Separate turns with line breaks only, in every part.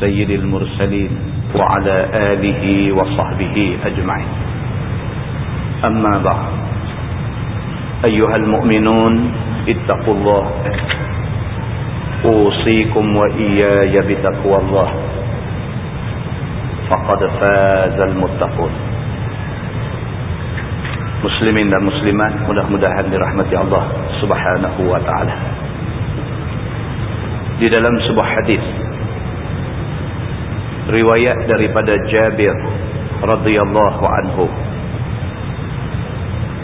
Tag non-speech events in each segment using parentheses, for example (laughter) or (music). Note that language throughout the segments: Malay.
سيد المرسلين وعلى آله وصحبه أجمعين. أما بعد أيها المؤمنون اتقوا الله. أوصيكم وإياي بتقوى الله. فقد فاز المتقون. muslimin dan muslimat mudah-mudahan dirahmati Allah subhanahu wa ta'ala. Di dalam sebuah hadis riwayat daripada Jabir radhiyallahu anhu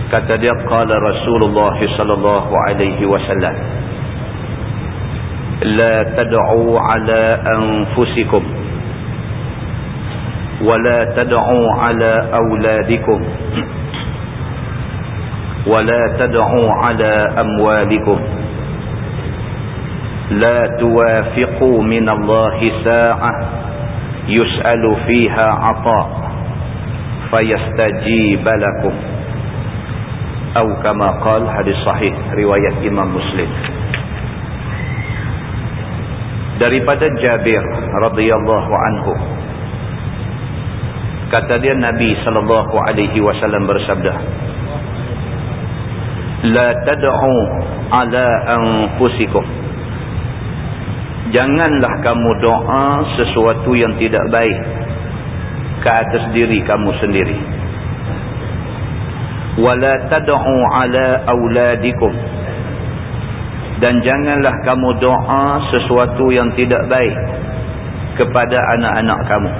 kata dia qala Rasulullah sallallahu alaihi wasallam la tad'u ala anfusikum ولا تدعوا على أولادكم ولا تدعوا على أموالكم لا توافقوا من الله ساعة yus'alu fiha ata fayastajibalakum atau kama qal hadis sahih riwayat Imam Muslim daripada Jabir radhiyallahu anhu kata dia Nabi sallallahu alaihi wasallam bersabda la tad'u ala anfusikum. Janganlah kamu doa sesuatu yang tidak baik ke atas diri kamu sendiri. Wala tad'u ala auladikum dan janganlah kamu doa sesuatu yang tidak baik kepada anak-anak kamu.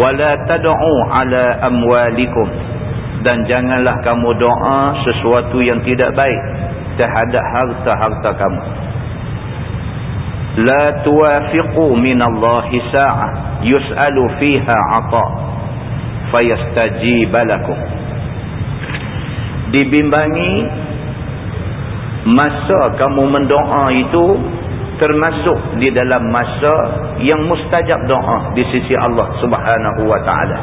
Wala tad'u ala amwalikum dan janganlah kamu doa sesuatu yang tidak baik terhadap harta-harta kamu la tuwafiqu minallahi sa'ah yus'alu fiha 'ata fayastajib lakum. Dibimbangi masa kamu mendoa itu termasuk di dalam masa yang mustajab doa di sisi Allah Subhanahu wa taala.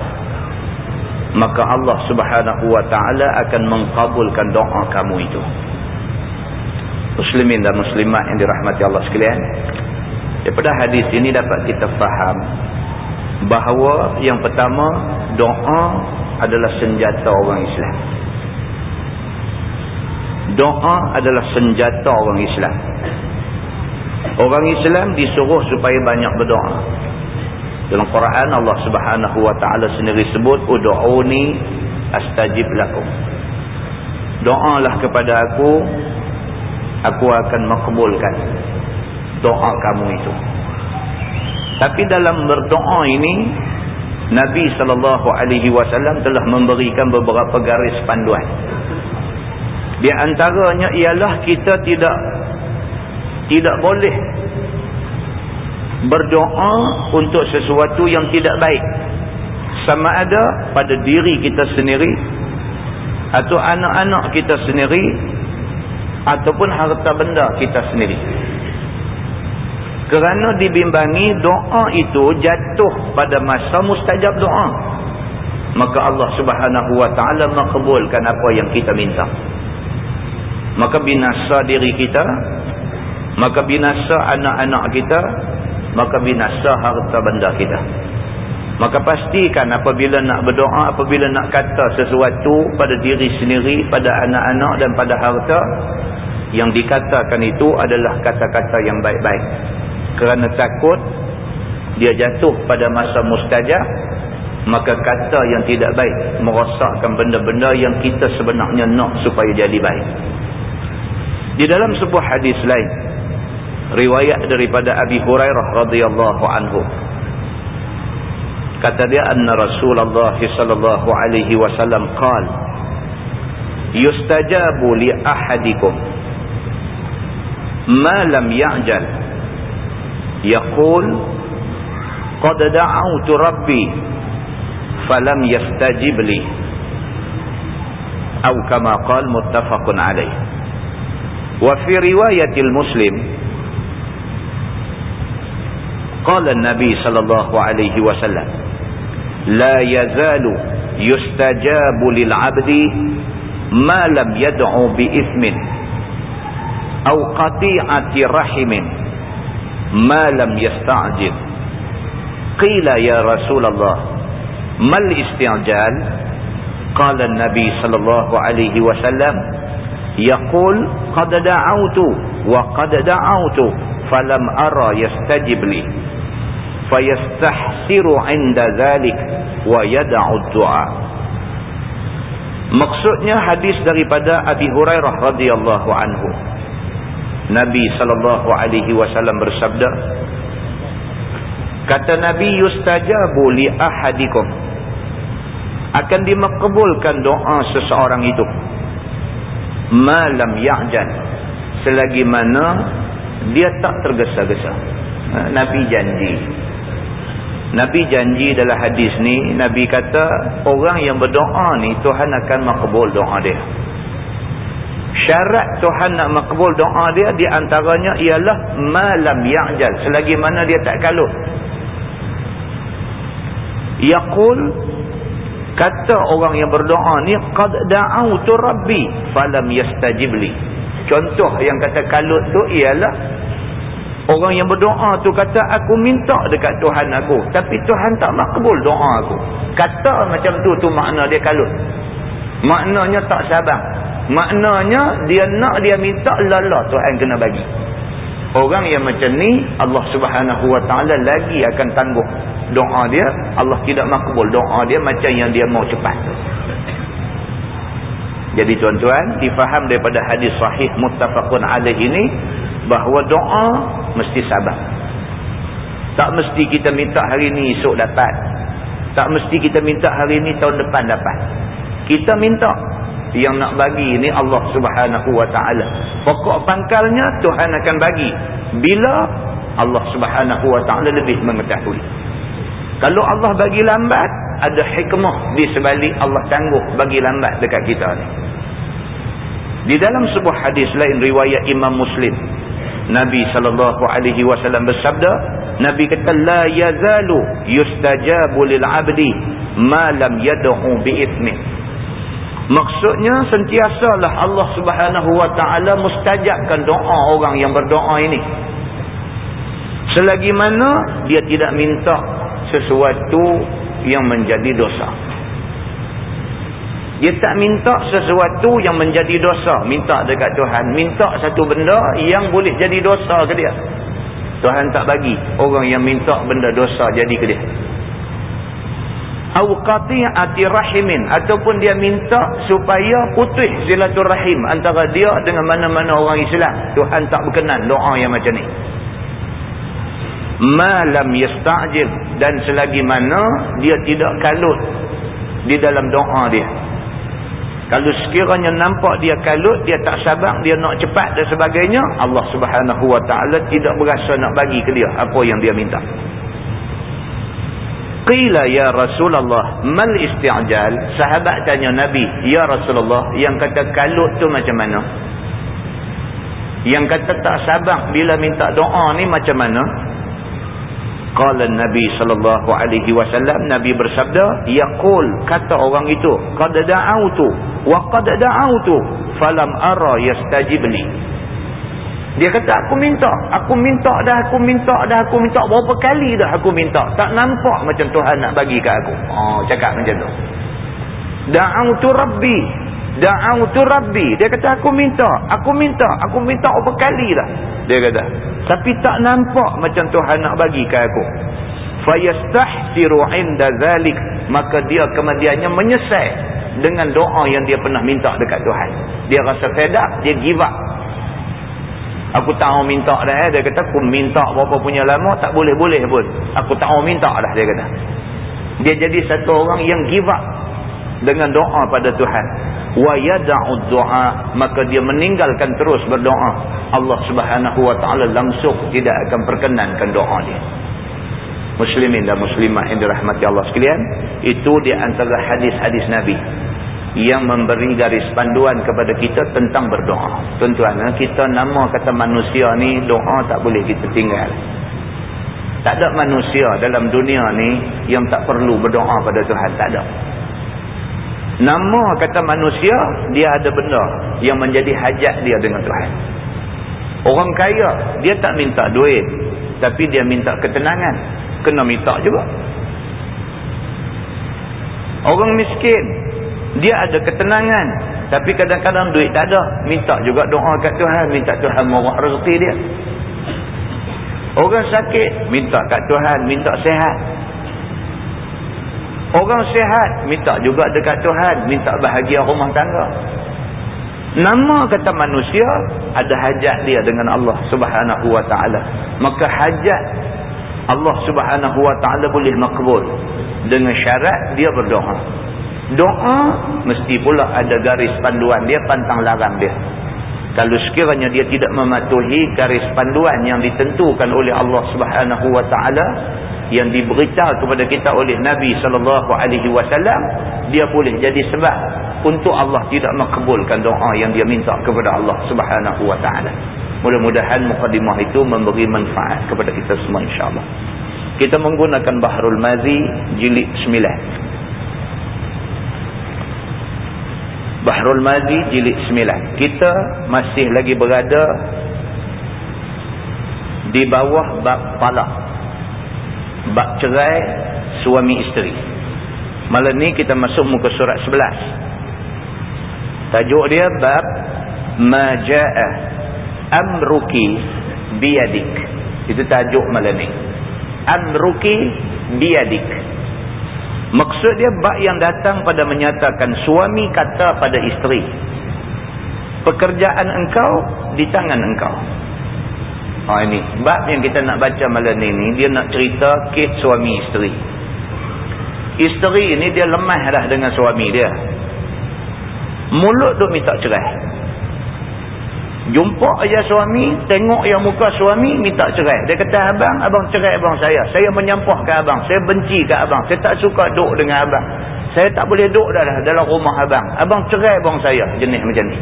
Maka Allah subhanahu wa ta'ala akan mengkabulkan doa kamu itu muslimin dan muslimat yang dirahmati Allah sekalian daripada hadis ini dapat kita faham bahawa yang pertama doa adalah senjata orang Islam. Doa adalah senjata orang Islam. Orang Islam disuruh supaya banyak berdoa. Dalam Quran Allah Subhanahu wa taala sendiri sebut ud'uni astajib lakum. Doalah kepada aku aku akan makbulkan doa kamu itu. Tapi dalam berdoa ini Nabi wasallam telah memberikan beberapa garis panduan. Di antaranya ialah kita tidak tidak boleh berdoa untuk sesuatu yang tidak baik sama ada pada diri kita sendiri atau anak-anak kita sendiri ataupun harta benda kita sendiri. Kerana dibimbangi doa itu jatuh pada masa mustajab doa maka Allah subhanahu wa ta'ala makbulkan apa yang kita minta. Maka binasa diri kita maka binasa anak-anak kita maka binasa harta benda kita. Maka pastikan apabila nak berdoa apabila nak kata sesuatu pada diri sendiri pada anak-anak dan pada harta yang dikatakan itu adalah kata-kata yang baik-baik. Kerana takut dia jatuh pada masa mustajab maka kata yang tidak baik merosakkan benda-benda yang kita sebenarnya nak supaya jadi baik. Di dalam sebuah hadis lain riwayat daripada Abi Hurairah radhiyallahu anhu kata dia anna Rasulullah sallallahu alaihi wasallam qaal yustajabu li ahadikum ma lam ya'jal yaqul qad da'awtu rabbi falam yastajib li atau kama qala muttafaqun alaih wa fi riwayatil muslim qala an-nabi sallallahu alaihi wasallam la yazalu yustajabu lil 'abdi ma lam yad'u bi ithmin aw qati'ati rahimin ma lam yasta'jil qila ya rasulullah mal isti'jal qala an-nabi sallallahu alaihi wasallam yaqul qad da'awtu wa qad da'awtu falam ara yastajib li fayastahsiru 'inda dhalik wa yad'u ad-du'a maksudnya hadis daripada Abi Hurairah radhiyallahu anhu Nabi sallallahu alaihi wasallam bersabda Kata Nabi yustajabu li ahadikum. Akan dimakbulkan doa seseorang itu. Malam ya'jan. Selagi mana dia tak tergesa-gesa. Ha, Nabi janji. Nabi janji dalam hadis ni Nabi kata orang yang berdoa ni Tuhan akan makbul doa dia syarat Tuhan nak makbul doa dia di antaranya ialah malam ya'jal selagi mana dia tak kalut. Yaqul kata orang yang berdoa ni qad da'autu rabbi falam yastajib li contoh yang kata kalut tu ialah orang yang berdoa tu kata aku minta dekat Tuhan aku tapi Tuhan tak makbul doa aku. Kata macam tu tu makna dia kalut. Maknanya tak sabar maknanya dia nak dia minta lala Tuhan kena bagi. Orang yang macam ni Allah subhanahu wa ta'ala lagi akan tangguh. Doa dia Allah tidak makbul. Doa dia macam yang dia mau cepat. Jadi tuan-tuan difaham daripada hadis sahih muttafaqun alaih ini bahawa doa mesti sabar. Tak mesti kita minta hari ni esok dapat. Tak mesti kita minta hari ni tahun depan dapat. Kita minta yang nak bagi ni Allah subhanahu wa ta'ala. Pokok pangkalnya Tuhan akan bagi bila Allah subhanahu wa ta'ala lebih mengetahui. Kalau Allah bagi lambat ada hikmah di sebalik Allah tangguh bagi lambat dekat kita ni. Di dalam sebuah hadis lain riwayat Imam Muslim Nabi SAW bersabda Nabi kata la yazalu yustajabu lil abdi ma lam yad'u bi ithmi Maksudnya sentiasalah Allah subhanahu wa ta'ala mustajabkan doa orang yang berdoa ini. Selagi mana dia tidak minta sesuatu yang menjadi dosa. Dia tak minta sesuatu yang menjadi dosa. Minta dekat Tuhan. Minta satu benda yang boleh jadi dosa ke dia. Tuhan tak bagi orang yang minta benda dosa jadi ke dia au qati'ati rahimin. Ataupun dia minta supaya putus silaturahim antara dia dengan mana-mana orang Islam. Tuhan tak berkenan doa yang macam ni. Ma lam yasta'jil dan selagi mana dia tidak kalut di dalam doa dia. Kalau sekiranya nampak dia kalut dia tak sabar dia nak cepat dan sebagainya Allah Subhanahu wa taala tidak berasa nak bagi ke dia apa yang dia minta Qila ya Rasulullah mal isti'jal? Sahabat tanya Nabi ya Rasulullah yang kata kalut tu macam mana? Yang kata tak sabar bila minta doa ni macam mana? Qala Nabi sallallahu alaihi wasallam Nabi bersabda yaqul kata orang itu qad da'autu wa qad da'autu falam ara yastajib li dia kata aku minta, aku minta dah, aku minta dah, aku minta berapa kali dah aku minta. Tak nampak macam Tuhan nak bagi kat aku. Oh, cakap macam tu. Da'autu Rabbi. Da'autu Rabbi. Dia kata aku minta, aku minta, aku minta berapa kali dah. Dia kata. Tapi tak nampak macam Tuhan nak bagi kat aku. Fayastahsiru inda zalik. Maka dia kemudiannya menyesal dengan doa yang dia pernah minta dekat Tuhan. Dia rasa fed up, dia give up. Aku tak mau minta dah eh. Dia kata aku minta berapa punya lama tak boleh-boleh pun. Aku tak mau minta dah dia kata. Dia jadi satu orang yang give up dengan doa pada Tuhan. wa yad'u du'a maka dia meninggalkan terus berdoa Allah Subhanahu wa taala langsung tidak akan perkenankan doa dia muslimin dan muslimat yang dirahmati Allah sekalian itu di antara hadis-hadis nabi yang memberi garis panduan kepada kita tentang berdoa tuan-tuan eh, kita nama kata manusia ni doa tak boleh kita tinggal tak ada manusia dalam dunia ni yang tak perlu berdoa pada Tuhan tak ada Nama kata manusia, dia ada benda yang menjadi hajat dia dengan Tuhan. Orang kaya, dia tak minta duit. Tapi dia minta ketenangan. Kena minta juga. Orang miskin, dia ada ketenangan. Tapi kadang-kadang duit tak ada. Minta juga doa kat Tuhan. Minta Tuhan murah rezeki dia. Orang sakit, minta kat Tuhan. Minta sehat. Orang sehat minta juga dekat Tuhan, minta bahagia rumah tangga. Nama kata manusia ada hajat dia dengan Allah Subhanahu wa taala. Maka hajat Allah Subhanahu wa taala boleh makbul dengan syarat dia berdoa. Doa mesti pula ada garis panduan dia pantang larang dia. Kalau sekiranya dia tidak mematuhi garis panduan yang ditentukan oleh Allah Subhanahu wa taala, yang diberitahu kepada kita oleh Nabi sallallahu alaihi wasallam dia boleh jadi sebab untuk Allah tidak makbulkan doa yang dia minta kepada Allah Subhanahu wa taala. Mudah-mudahan mukadimah itu memberi manfaat kepada kita semua insya-Allah. Kita menggunakan Bahrul Mazi jilid 9. Bahrul Mazi jilid 9. Kita masih lagi berada di bawah bab talak bab cerai suami isteri. Malam ni kita masuk muka surat 11 tajuk dia bab maja'a amruki biyadik. Itu tajuk malam ni. Amruki biyadik maksud dia bab yang datang pada menyatakan suami kata pada isteri pekerjaan engkau di tangan engkau Ha ini bab yang kita nak baca malam ni ni dia nak cerita kes suami isteri. Isteri ini dia lemah dah dengan suami dia. Mulut duk minta cerai. Jumpa aja suami, tengok yang muka suami minta cerai. Dia kata abang, abang cerai abang saya. Saya menyampah ke abang, saya benci ke abang. Saya tak suka duk dengan abang. Saya tak boleh duk dah dalam rumah abang. Abang cerai abang saya, jenis macam ni.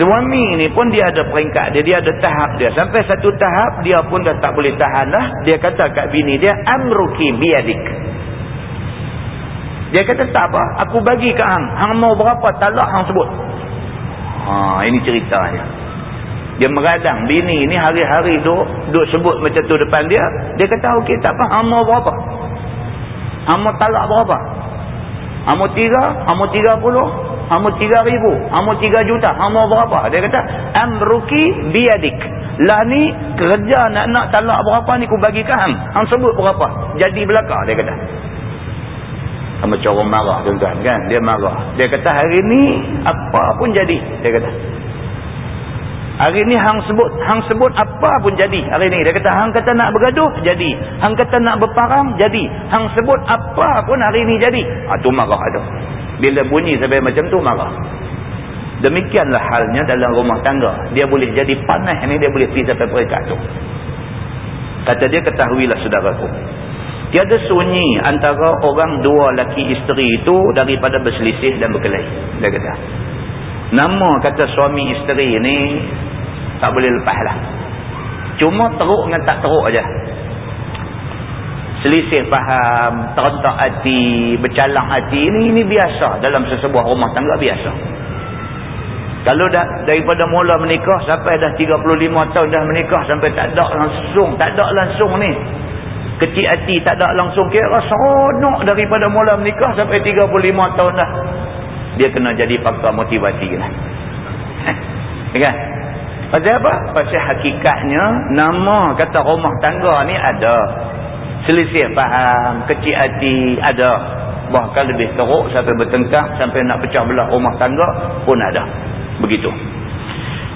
Suami ni pun dia ada peringkat dia, dia ada tahap dia. Sampai satu tahap dia pun dah tak boleh tahan lah. Dia kata kat bini dia, Amruki biadik. Dia kata tak apa, aku bagi ke hang. Hang mau berapa talak hang sebut. Ha, ini ceritanya. Dia meradang bini ni hari-hari duk, duk sebut macam tu depan dia. Dia kata okey tak apa, mau berapa? Mau talak berapa? Mau tiga? Mau tiga puluh? Hamu tiga ribu. Hamu tiga juta. Hamu berapa? Dia kata, Amruki biadik. Lah ni, kerja nak-nak talak berapa ni ku bagi kaham. Hang sebut berapa? Jadi belakang, dia kata. Sama cara marah tuan-tuan kan. Dia marah. Dia kata, hari ni, apa pun jadi. Dia kata. Hari ni hang sebut, hang sebut apa pun jadi hari ni. Dia kata, hang kata nak bergaduh, jadi. Hang kata nak berparang, jadi. Hang sebut apa pun hari ni jadi. Ha, tu marah tu. Bila bunyi sampai macam tu marah. Demikianlah halnya dalam rumah tangga. Dia boleh jadi panas ni dia boleh pergi sampai peringkat tu. Kata dia ketahuilah saudaraku. Tiada sunyi antara orang dua laki isteri itu daripada berselisih dan berkelahi. Dia kata. Nama kata suami isteri ni tak boleh lepas lah. Cuma teruk dengan tak teruk aja selisih faham, terentak hati, bercalang hati, ini ini biasa dalam sesebuah rumah tangga biasa. Kalau dah daripada mula menikah sampai dah 35 tahun dah menikah sampai tak ada langsung, tak ada langsung ni. Kecil hati tak ada langsung kira seronok daripada mula menikah sampai 35 tahun dah. Dia kena jadi faktor motivasi lah. (laughs) Ya kan? Pasal apa? Pasal hakikatnya nama kata rumah tangga ni ada selisih faham, kecil hati ada. Bahkan lebih teruk sampai bertengkar, sampai nak pecah belah rumah tangga pun ada. Begitu.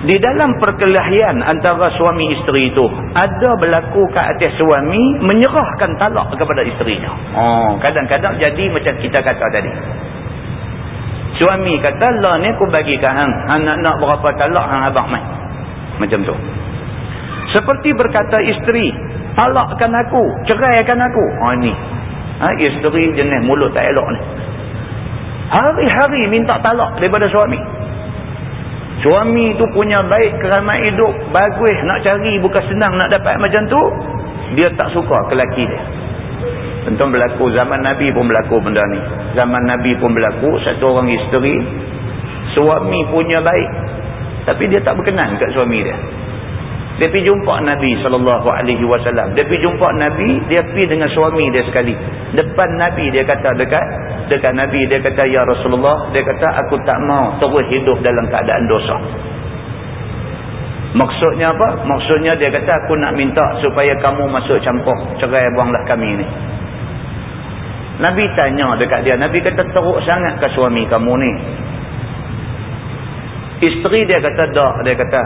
Di dalam perkelahian antara suami isteri itu, ada berlaku ke atas suami menyerahkan talak kepada isterinya. Oh, kadang-kadang jadi macam kita kata tadi. Suami kata, lah ni aku bagi ke hang. Hang nak, nak berapa talak hang abang main. Macam tu. Seperti berkata isteri, talakkan aku, ceraikan aku. Ha ni. Ha, isteri jenis mulut tak elok ni. Hari-hari minta talak daripada suami. Suami tu punya baik keramat hidup, bagus nak cari bukan senang nak dapat macam tu. Dia tak suka ke lelaki dia. Tentu berlaku zaman Nabi pun berlaku benda ni. Zaman Nabi pun berlaku satu orang isteri suami punya baik tapi dia tak berkenan kat suami dia. Dia pergi jumpa Nabi SAW. Dia pergi jumpa Nabi, dia pergi dengan suami dia sekali. Depan Nabi dia kata dekat dekat Nabi dia kata ya Rasulullah, dia kata aku tak mau terus hidup dalam keadaan dosa. Maksudnya apa? Maksudnya dia kata aku nak minta supaya kamu masuk campur cerai buanglah kami ni. Nabi tanya dekat dia, Nabi kata teruk sangat ke suami kamu ni? Isteri dia kata tak, dia kata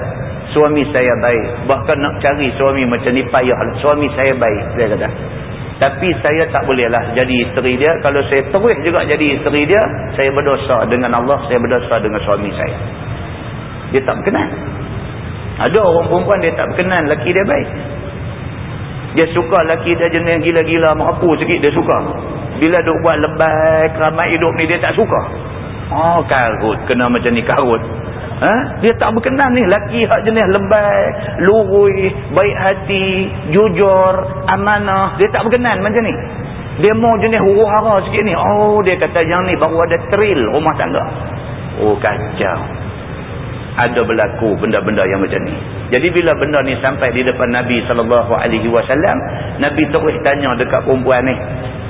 suami saya baik. Bahkan nak cari suami macam ni payah. Suami saya baik, dia kata. Tapi saya tak bolehlah jadi isteri dia. Kalau saya terus juga jadi isteri dia, saya berdosa dengan Allah, saya berdosa dengan suami saya. Dia tak berkenan. Ada orang perempuan dia tak berkenan, laki dia baik. Dia suka laki dia jenis gila-gila, merapu sikit dia suka. Bila duk buat lebay, keramat hidup ni dia tak suka. Oh karut, kena macam ni karut. Ha? Dia tak berkenan ni. Laki hak jenis lembai, lurui, baik hati, jujur, amanah. Dia tak berkenan macam ni. Dia mau jenis huru hara sikit ni. Oh, dia kata yang ni baru ada trail rumah tangga. Oh, kacau. Ada berlaku benda-benda yang macam ni. Jadi bila benda ni sampai di depan Nabi SAW, Nabi terus tanya dekat perempuan ni.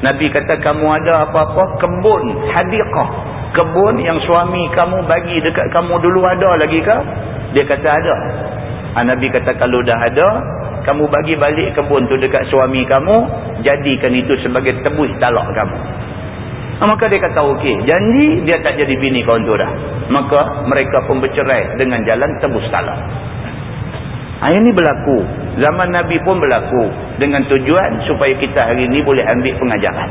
Nabi kata, kamu ada apa-apa? Kebun, hadiqah kebun yang suami kamu bagi dekat kamu dulu ada lagi ke? Dia kata ada. Ha, Nabi kata kalau dah ada, kamu bagi balik kebun tu dekat suami kamu, jadikan itu sebagai tebus talak kamu. Ha, maka dia kata okey, janji dia tak jadi bini kau tu dah. Maka mereka pun bercerai dengan jalan tebus talak. Ha, ini berlaku. Zaman Nabi pun berlaku. Dengan tujuan supaya kita hari ini boleh ambil pengajaran.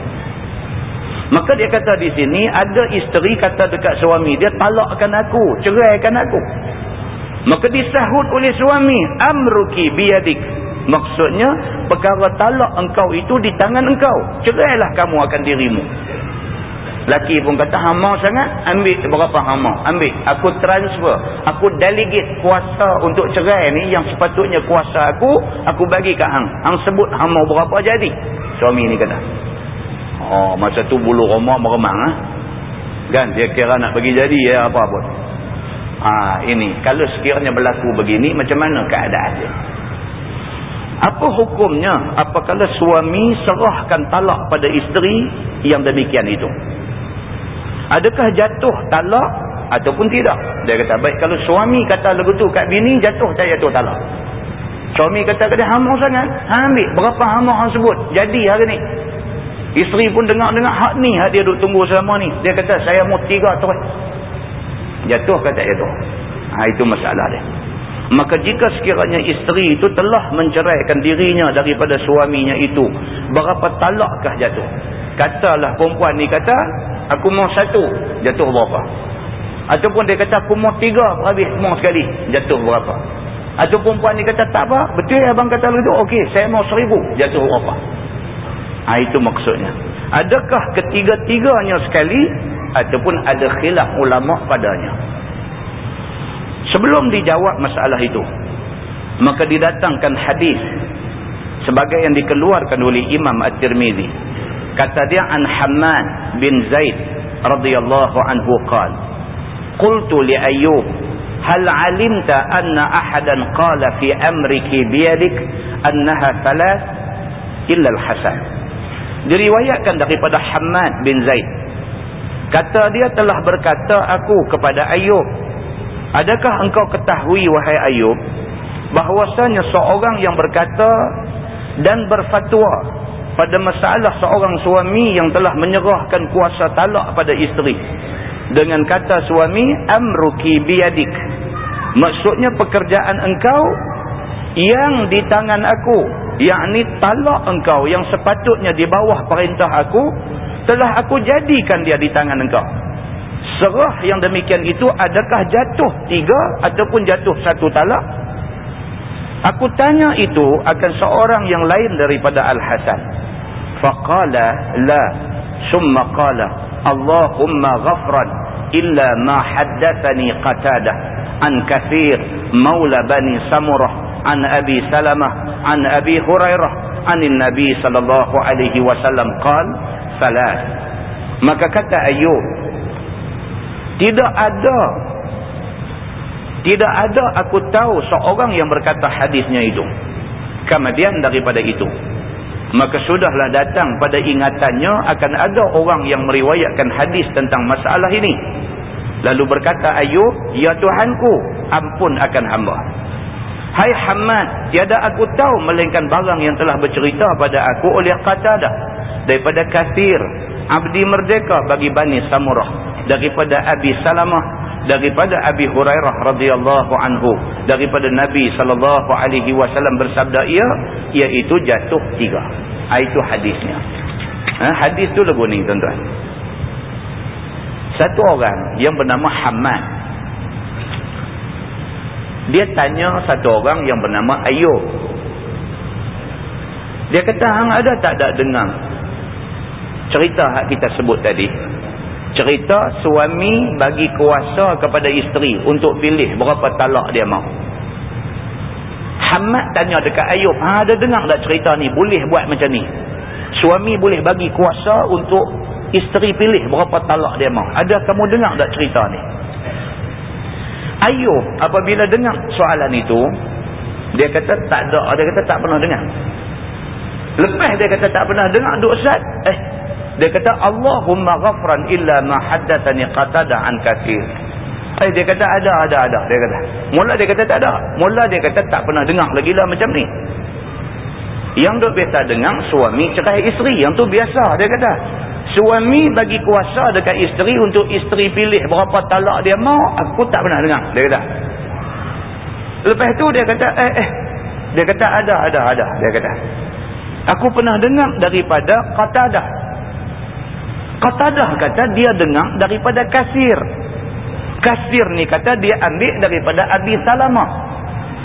Maka dia kata di sini ada isteri kata dekat suami dia talakkan aku, ceraikan aku. Maka disahut oleh suami, amruki biyadik. Maksudnya perkara talak engkau itu di tangan engkau. Cerailah kamu akan dirimu. Laki pun kata hama sangat, ambil berapa hama? Ambil. Aku transfer, aku delegate kuasa untuk cerai ni yang sepatutnya kuasa aku, aku bagi ke hang. Hang sebut hama berapa jadi? Suami ni kata. Oh, masa tu bulu rumah meremang ah. Kan dia kira nak bagi jadi ya apa pun. Ha, ini kalau sekiranya berlaku begini macam mana keadaan dia? Apa hukumnya apabila suami serahkan talak pada isteri yang demikian itu? Adakah jatuh talak ataupun tidak? Dia kata baik kalau suami kata lagu tu kat bini jatuh tak jatuh talak. Suami kata kata hama sangat. Ha, ambil berapa hama hang sebut? Jadi hari ni. Isteri pun dengar-dengar hak ni hak dia duk tunggu selama ni. Dia kata saya mau tiga terus. Jatuh kata jatuh. Ha, itu masalah dia. Maka jika sekiranya isteri itu telah menceraikan dirinya daripada suaminya itu. Berapa talakkah jatuh? Katalah perempuan ni kata aku mau satu. Jatuh berapa? Ataupun dia kata aku mau tiga habis mau sekali. Jatuh berapa? Atau perempuan ni kata tak apa. Betul abang kata begitu? Okey saya mau seribu. Jatuh berapa? Ha, itu maksudnya. Adakah ketiga-tiganya sekali ataupun ada khilaf ulama padanya? Sebelum dijawab masalah itu, maka didatangkan hadis sebagai yang dikeluarkan oleh Imam At-Tirmizi. Kata dia an Hammad bin Zaid radhiyallahu anhu qala: "Qultu li Ayyub, hal 'alimta anna ahadan qala fi amriki biyadik annaha thalath illa al-hasan?" Diriwayatkan daripada Hamad bin Zaid. Kata dia telah berkata aku kepada Ayub adakah engkau ketahui wahai Ayub bahwasanya seorang yang berkata dan berfatwa pada masalah seorang suami yang telah menyerahkan kuasa talak pada isteri? Dengan kata suami amruki biyadik maksudnya pekerjaan engkau yang di tangan aku yakni talak engkau yang sepatutnya di bawah perintah aku telah aku jadikan dia di tangan engkau. Serah yang demikian itu adakah jatuh tiga ataupun jatuh satu talak? Aku tanya itu akan seorang yang lain daripada Al-Hasan. Faqala la. Summa qala Allahumma ghafran illa ma haddathani qatadah an kathir maula bani samurah an abi salamah an abi hurairah anin nabi sallallahu alaihi wasallam qal salat. Maka kata ayub tidak ada tidak ada aku tahu seorang yang berkata hadisnya itu kemudian daripada itu. Maka sudahlah datang pada ingatannya akan ada orang yang meriwayatkan hadis tentang masalah ini. Lalu berkata ayub ya Tuhanku ampun akan hamba Hai Hamad, tiada aku tahu melainkan barang yang telah bercerita pada aku oleh Qatadah daripada kafir, abdi merdeka bagi Bani Samurah, daripada Abi Salamah, daripada Abi Hurairah radhiyallahu anhu, daripada Nabi wasallam bersabda ia, iaitu jatuh tiga. Ha, itu hadisnya. Ha, hadis tu lagu ni tuan-tuan. Satu orang yang bernama Hamad dia tanya satu orang yang bernama Ayub. Dia kata, hang ada tak ada dengar cerita yang kita sebut tadi? Cerita suami bagi kuasa kepada isteri untuk pilih berapa talak dia mau. Hamad tanya dekat Ayub, ha, ada dengar tak cerita ni? Boleh buat macam ni? Suami boleh bagi kuasa untuk isteri pilih berapa talak dia mau. Ada kamu dengar tak cerita ni? Ayub apabila dengar soalan itu dia kata tak ada dia kata tak pernah dengar. Lepas dia kata tak pernah dengar duk sat eh dia kata Allahumma ghafran illa ma haddathani qatada an kathir. Eh dia kata ada ada ada dia kata. Mula dia kata tak ada mula dia kata tak pernah dengar lagi lah macam ni. Yang duk biasa dengar suami cerai isteri yang tu biasa dia kata suami bagi kuasa dekat isteri untuk isteri pilih berapa talak dia mau aku tak pernah dengar. Dia kata. Lepas tu dia kata eh eh. Dia kata ada ada ada. Dia kata. Aku pernah dengar daripada Qatadah. Qatadah kata dia dengar daripada kasir. Kasir ni kata dia ambil daripada Abi Salamah.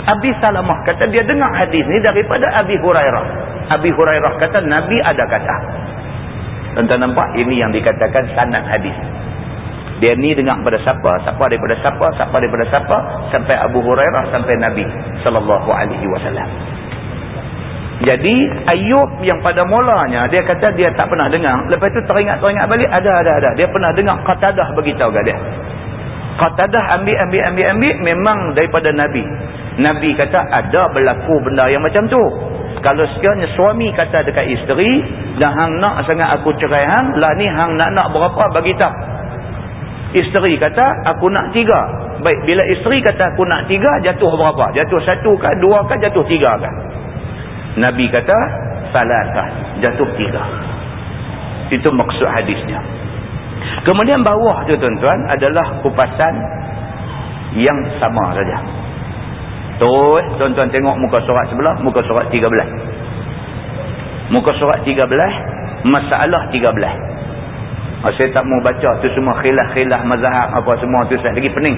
Abi Salamah kata dia dengar hadis ni daripada Abi Hurairah. Abi Hurairah kata Nabi ada kata Tuan-tuan nampak ini yang dikatakan sanad hadis. Dia ni dengar pada siapa? Siapa daripada siapa? Siapa daripada siapa? Sampai Abu Hurairah sampai Nabi sallallahu alaihi wasallam. Jadi Ayub yang pada mulanya dia kata dia tak pernah dengar, lepas tu teringat-teringat balik ada ada ada. Dia pernah dengar Qatadah beritahu kat dia. Qatadah ambil ambil ambil ambil memang daripada Nabi. Nabi kata ada berlaku benda yang macam tu kalau sekiranya suami kata dekat isteri dah hang nak sangat aku cerai hang lah ni hang nak nak berapa bagi tak? Isteri kata aku nak tiga. Baik bila isteri kata aku nak tiga jatuh berapa? Jatuh satu kah dua kah jatuh tiga kah? Nabi kata salah kah jatuh tiga. Itu maksud hadisnya. Kemudian bawah tu tuan-tuan adalah kupasan yang sama saja Terus tuan-tuan tengok muka surat sebelah, muka surat 13. Muka surat 13, masalah 13. Oh, saya tak mau baca tu semua khilaf-khilaf mazhab apa semua tu saya lagi pening.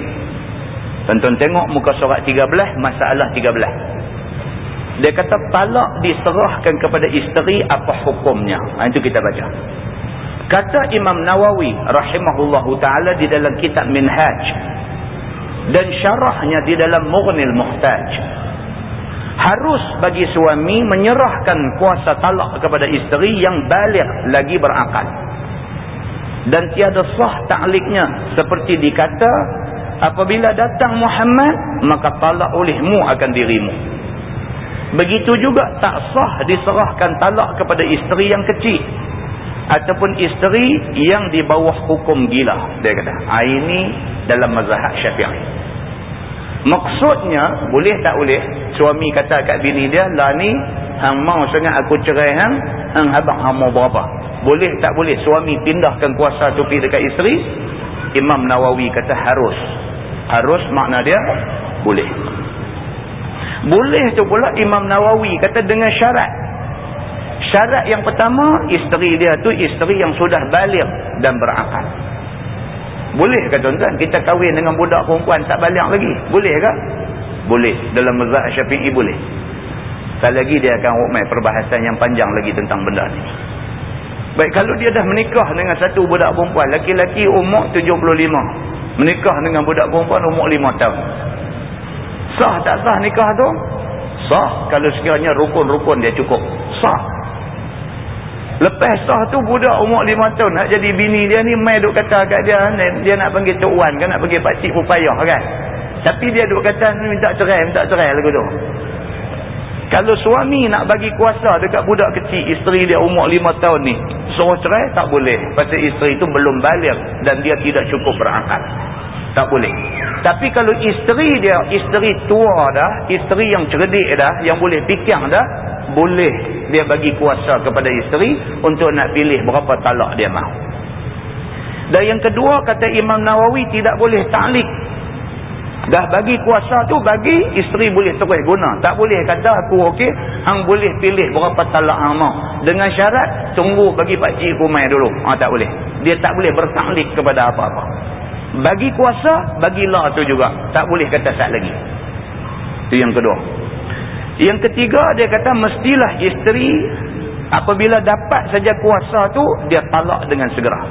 Tuan-tuan tengok muka surat 13, masalah 13. Dia kata talak diserahkan kepada isteri apa hukumnya. Ha, itu kita baca. Kata Imam Nawawi rahimahullahu taala di dalam kitab Minhaj dan syarahnya di dalam Mughnil Muhtaj harus bagi suami menyerahkan kuasa talak kepada isteri yang balik lagi berakal. Dan tiada sah ta'liknya. Seperti dikata apabila datang Muhammad maka talak olehmu akan dirimu. Begitu juga tak sah diserahkan talak kepada isteri yang kecil ataupun isteri yang di bawah hukum gila dia kata. Ha, ini dalam mazhab syafi'i. Maksudnya boleh tak boleh? Suami kata kat bini dia lah ni hang mau sangat aku cerai hang hang abang hang mau berapa. Boleh tak boleh? Suami pindahkan kuasa tu pergi dekat isteri. Imam Nawawi kata harus. Harus makna dia boleh. Boleh tu pula Imam Nawawi kata dengan syarat syarat yang pertama isteri dia tu isteri yang sudah balik dan berakal Boleh ke tuan-tuan kita kahwin dengan budak perempuan tak balik lagi? Boleh ke? Boleh. Dalam mazhab syafi'i boleh. Tak lagi dia akan umai perbahasan yang panjang lagi tentang benda ni. Baik kalau dia dah menikah dengan satu budak perempuan. Laki-laki umur 75. Menikah dengan budak perempuan umur 5 tahun. Sah tak sah nikah tu? Sah kalau sekiranya rukun-rukun dia cukup. Sah. Lepas sah tu budak umur lima tahun nak jadi bini dia ni mai duk kata kat dia dia nak panggil Tok Wan kan nak panggil Pak Cik Pupayah kan. Tapi dia duk kata minta cerai minta cerai lagu tu. Kalau suami nak bagi kuasa dekat budak kecil isteri dia umur lima tahun ni suruh cerai tak boleh. Pasal isteri tu belum balik dan dia tidak cukup berakal. Tak boleh. Tapi kalau isteri dia isteri tua dah, isteri yang cerdik dah, yang boleh fikir dah, boleh dia bagi kuasa kepada isteri untuk nak pilih berapa talak dia mahu. Dan yang kedua kata Imam Nawawi tidak boleh taklik. Dah bagi kuasa tu bagi isteri boleh terus guna. Tak boleh kata aku okey, hang boleh pilih berapa talak hang mahu. Dengan syarat tunggu bagi pak cik aku mai dulu. Ah tak boleh. Dia tak boleh bertaklik kepada apa-apa. Bagi kuasa, bagilah tu juga. Tak boleh kata sat lagi. Itu yang kedua. Yang ketiga dia kata mestilah isteri apabila dapat saja kuasa tu dia talak dengan segera.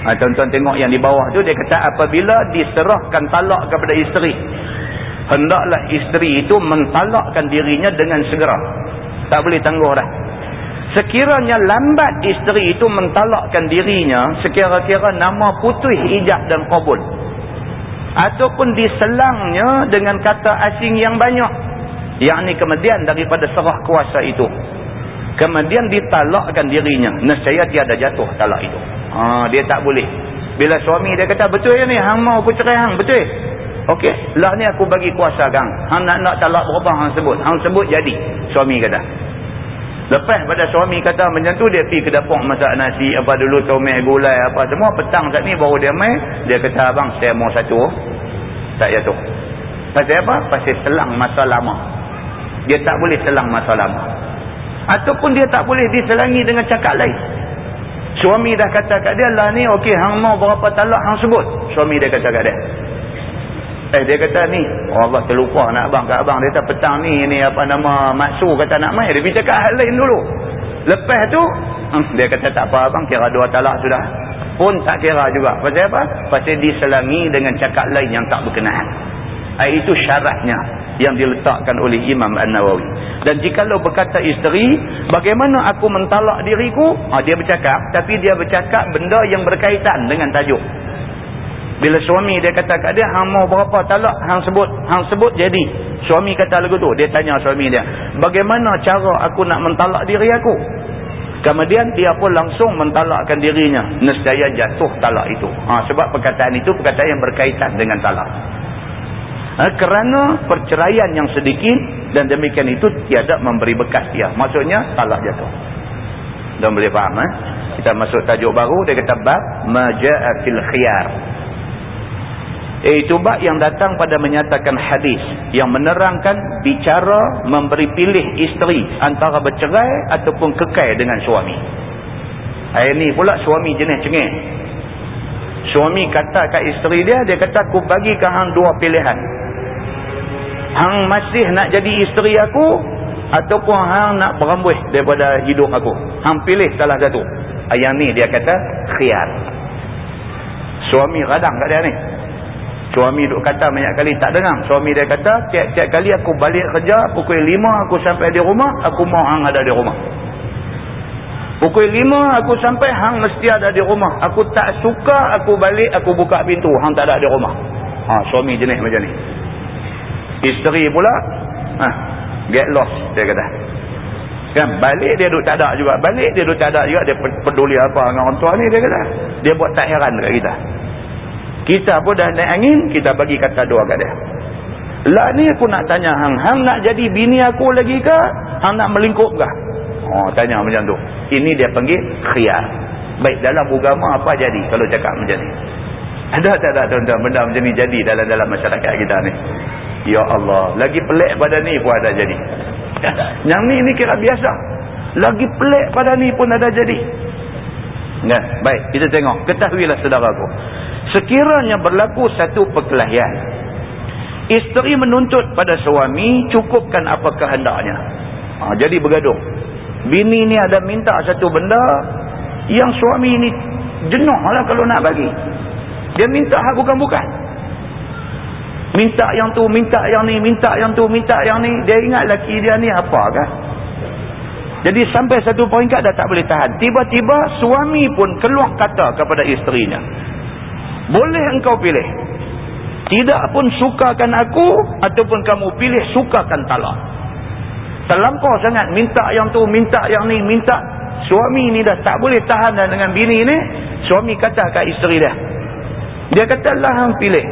Ha, tuan-tuan tengok yang di bawah tu dia kata apabila diserahkan talak kepada isteri hendaklah isteri itu mentalakkan dirinya dengan segera. Tak boleh tangguh dah. Sekiranya lambat isteri itu mentalakkan dirinya sekira-kira nama putus ijab dan kabul. Ataupun diselangnya dengan kata asing yang banyak yang ni kemudian daripada serah kuasa itu kemudian ditalakkan dirinya nescaya tiada jatuh talak itu ha, dia tak boleh bila suami dia kata betul ya ni hang mau aku cerai hang betul Okey, lah ni aku bagi kuasa kang. Hang nak nak talak berapa hang sebut? Hang sebut jadi. Suami kata. Lepas pada suami kata macam tu dia pergi ke dapur masak nasi apa dulu tomeh gulai apa semua petang saat ni baru dia mai dia kata abang saya mau satu. Tak jatuh. Pasal apa? Pasal selang masa lama. Dia tak boleh selang masa lama. Ataupun dia tak boleh diselangi dengan cakap lain. Suami dah kata kat dia lah ni okey hang mau berapa talak hang sebut. Suami dia kata kat dia eh dia kata ni oh Allah terlupa nak abang kat abang. Dia kata petang ni ni apa nama maksu kata nak main. Dia cakap hal lain dulu. Lepas tu hmm, dia kata tak apa abang kira dua talak sudah. Pun tak kira juga. Pasal apa? Pasal diselangi dengan cakap lain yang tak berkenaan. Eh, itu syaratnya yang diletakkan oleh Imam An-Nawawi. Dan jikalau berkata isteri, bagaimana aku mentalak diriku? Ha, dia bercakap, tapi dia bercakap benda yang berkaitan dengan tajuk. Bila suami dia kata kat dia, hang mau berapa talak? Hang sebut, hang sebut jadi. Suami kata lagu tu, dia tanya suami dia, bagaimana cara aku nak mentalak diri aku? Kemudian dia pun langsung mentalakkan dirinya. Nescaya jatuh talak itu. Ha, sebab perkataan itu perkataan yang berkaitan dengan talak ha, kerana perceraian yang sedikit dan demikian itu tiada memberi bekas dia maksudnya salah jatuh dan boleh faham eh? kita masuk tajuk baru dia kata bab maja'atil khiyar iaitu bab yang datang pada menyatakan hadis yang menerangkan bicara memberi pilih isteri antara bercerai ataupun kekal dengan suami. Ini pula suami jenis cengih. Suami kata kat isteri dia dia kata aku bagi ke hang dua pilihan. Hang masih nak jadi isteri aku ataupun hang nak berambuh daripada hidup aku. Hang pilih salah satu. Yang ni dia kata khiyar suami radang kat dia ni suami duk kata banyak kali tak dengar suami dia kata tiap-tiap kali aku balik kerja pukul 5 aku sampai di rumah aku mau hang ada di rumah pukul 5 aku sampai hang mesti ada di rumah aku tak suka aku balik aku buka pintu hang tak ada di rumah ha, suami jenis macam ni Isteri pula ha, get lost dia kata. Kan balik dia duk tak ada juga. Balik dia duk tak ada juga dia peduli apa dengan orang tua ni dia kata. Dia buat tak heran dekat kita. Kita pun dah naik angin, kita bagi kata dua kat dia. Lah ni aku nak tanya hang, hang nak jadi bini aku lagi ke? Hang nak melingkup ke? Oh, tanya macam tu. Ini dia panggil khiyar. Baik dalam agama apa jadi kalau cakap macam ni? Ada tak tak tuan-tuan benda macam ni jadi dalam dalam masyarakat kita ni? Ya Allah. Lagi pelik pada ni pun ada jadi. (laughs) Yang ni ni kira biasa. Lagi pelik pada ni pun ada jadi. Ya, baik. Kita tengok. Ketahuilah saudaraku. Sekiranya berlaku satu perkelahian isteri menuntut pada suami cukupkan apa kehendaknya. Ha, jadi bergaduh. Bini ni ada minta satu benda yang suami ni jenuh lah kalau nak bagi. Dia minta hak bukan-bukan. Minta yang tu minta yang ni minta yang tu minta yang ni. Dia ingat laki dia ni apa kan jadi sampai satu poin kat dah tak boleh tahan. Tiba-tiba suami pun keluar kata kepada isterinya. Boleh engkau pilih. Tidak pun sukakan aku ataupun kamu pilih sukakan talak. Terlampau sangat minta yang tu, minta yang ni, minta. Suami ni dah tak boleh tahan dah dengan bini ni. Suami kata kat isteri dia. Dia kata lah hang pilih.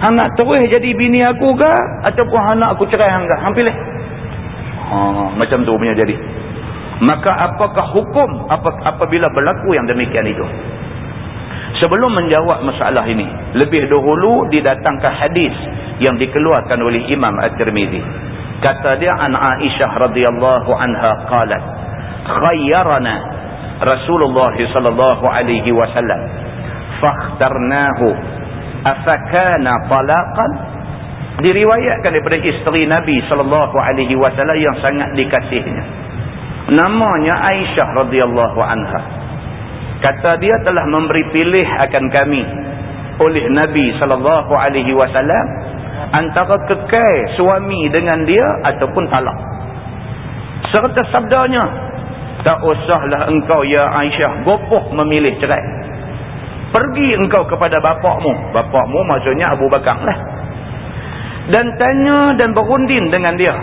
Hang nak terus jadi bini aku ke ataupun hang nak aku cerai hang ke? Hang pilih. Ha, macam tu punya jadi. Maka apakah hukum apabila berlaku yang demikian itu? Sebelum menjawab masalah ini, lebih dahulu didatangkan hadis yang dikeluarkan oleh Imam At-Tirmizi. Kata dia an Aisyah radhiyallahu anha qalat, "Khayyarana Rasulullah sallallahu alaihi wasallam fakhtarnahu afakana talaqan?" diriwayatkan daripada isteri Nabi sallallahu alaihi wasallam yang sangat dikasihnya namanya Aisyah radhiyallahu anha kata dia telah memberi pilih akan kami oleh Nabi sallallahu alaihi wasallam antara kekal suami dengan dia ataupun talak. Serta sabdanya tak usahlah engkau ya Aisyah gopoh memilih cerai. Pergi engkau kepada bapakmu. Bapakmu maksudnya Abu Bakar lah. Dan tanya dan berunding dengan dia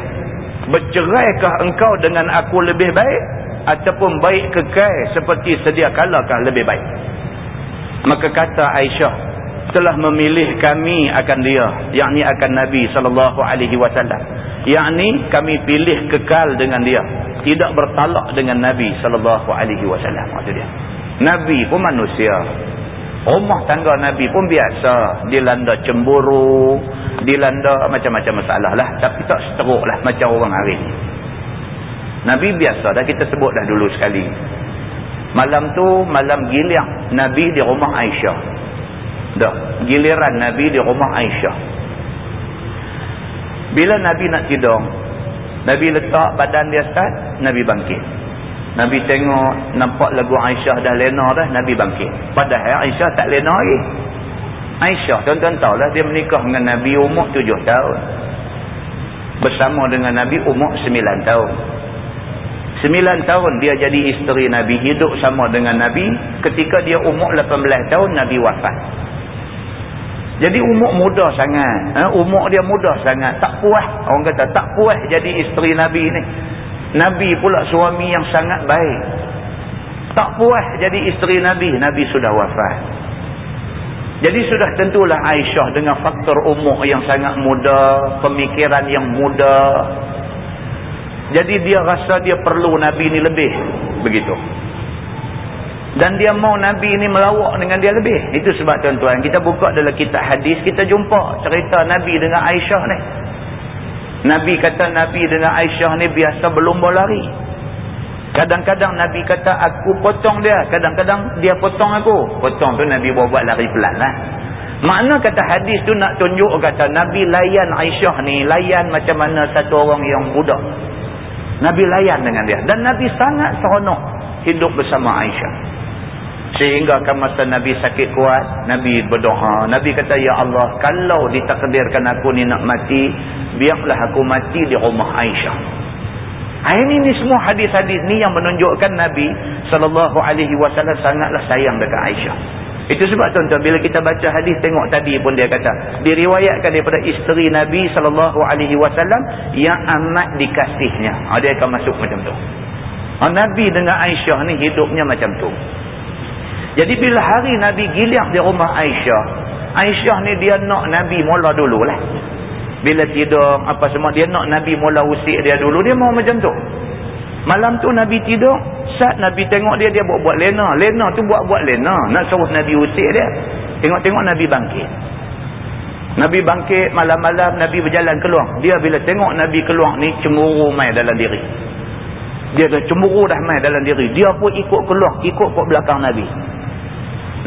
berceraikah engkau dengan aku lebih baik ataupun baik kekal seperti sedia kalakah lebih baik. Maka kata Aisyah telah memilih kami akan dia yakni akan Nabi SAW yakni kami pilih kekal dengan dia tidak bertalak dengan Nabi SAW maksud dia Nabi pun manusia rumah tangga Nabi pun biasa. Dilanda cemburu dilanda macam-macam masalah lah. Tapi tak seteruk lah macam orang hari ni Nabi biasa dah kita sebut dah dulu sekali. Malam tu malam giliang Nabi di rumah Aisyah. Dah giliran Nabi di rumah Aisyah. Bila Nabi nak tidur Nabi letak badan dia start Nabi bangkit. Nabi tengok nampak lagu Aisyah dah lena dah Nabi bangkit. Padahal Aisyah tak lena lagi. Aisyah tuan-tuan tahulah dia menikah dengan Nabi umur tujuh tahun. Bersama dengan Nabi umur sembilan tahun sembilan tahun dia jadi isteri Nabi hidup sama dengan Nabi ketika dia umur lapan belas tahun Nabi wafat jadi umur muda sangat ha? umur dia muda sangat tak puas orang kata tak puas jadi isteri Nabi ni Nabi pula suami yang sangat baik. Tak puas jadi isteri Nabi. Nabi sudah wafat. Jadi sudah tentulah Aisyah dengan faktor umur yang sangat muda. Pemikiran yang muda. Jadi dia rasa dia perlu Nabi ni lebih. Begitu. Dan dia mau Nabi ni melawak dengan dia lebih. Itu sebab tuan-tuan. Kita buka dalam kitab hadis. Kita jumpa cerita Nabi dengan Aisyah ni. Nabi kata Nabi dengan Aisyah ni biasa berlumba lari. Kadang-kadang Nabi kata aku potong dia. Kadang-kadang dia potong aku. Potong tu Nabi buat-buat lari pelan lah. Makna kata hadis tu nak tunjuk kata Nabi layan Aisyah ni. Layan macam mana satu orang yang budak. Nabi layan dengan dia. Dan Nabi sangat seronok hidup bersama Aisyah. Sehingga kan masa Nabi sakit kuat, Nabi berdoa. Nabi kata, Ya Allah, kalau ditakdirkan aku ni nak mati, biarlah aku mati di rumah Aisyah. Ini ni semua hadis-hadis ni yang menunjukkan Nabi SAW sangatlah sayang dekat Aisyah. Itu sebab tuan-tuan, bila kita baca hadis, tengok tadi pun dia kata, diriwayatkan daripada isteri Nabi SAW yang amat dikasihnya. Ha, dia akan masuk macam tu. Ha, Nabi dengan Aisyah ni hidupnya macam tu. Jadi bila hari Nabi giliang di rumah Aisyah. Aisyah ni dia nak Nabi mula dululah. Bila tidur apa semua dia nak Nabi mula usik dia dulu. Dia mau macam tu. Malam tu Nabi tidur. Saat Nabi tengok dia dia buat-buat lena. Lena tu buat-buat lena. Nak suruh Nabi usik dia. Tengok-tengok Nabi bangkit. Nabi bangkit malam-malam Nabi berjalan keluar. Dia bila tengok Nabi keluar ni cemburu main dalam diri. Dia dah cemburu dah main dalam diri. Dia pun ikut keluar. Ikut ke belakang Nabi.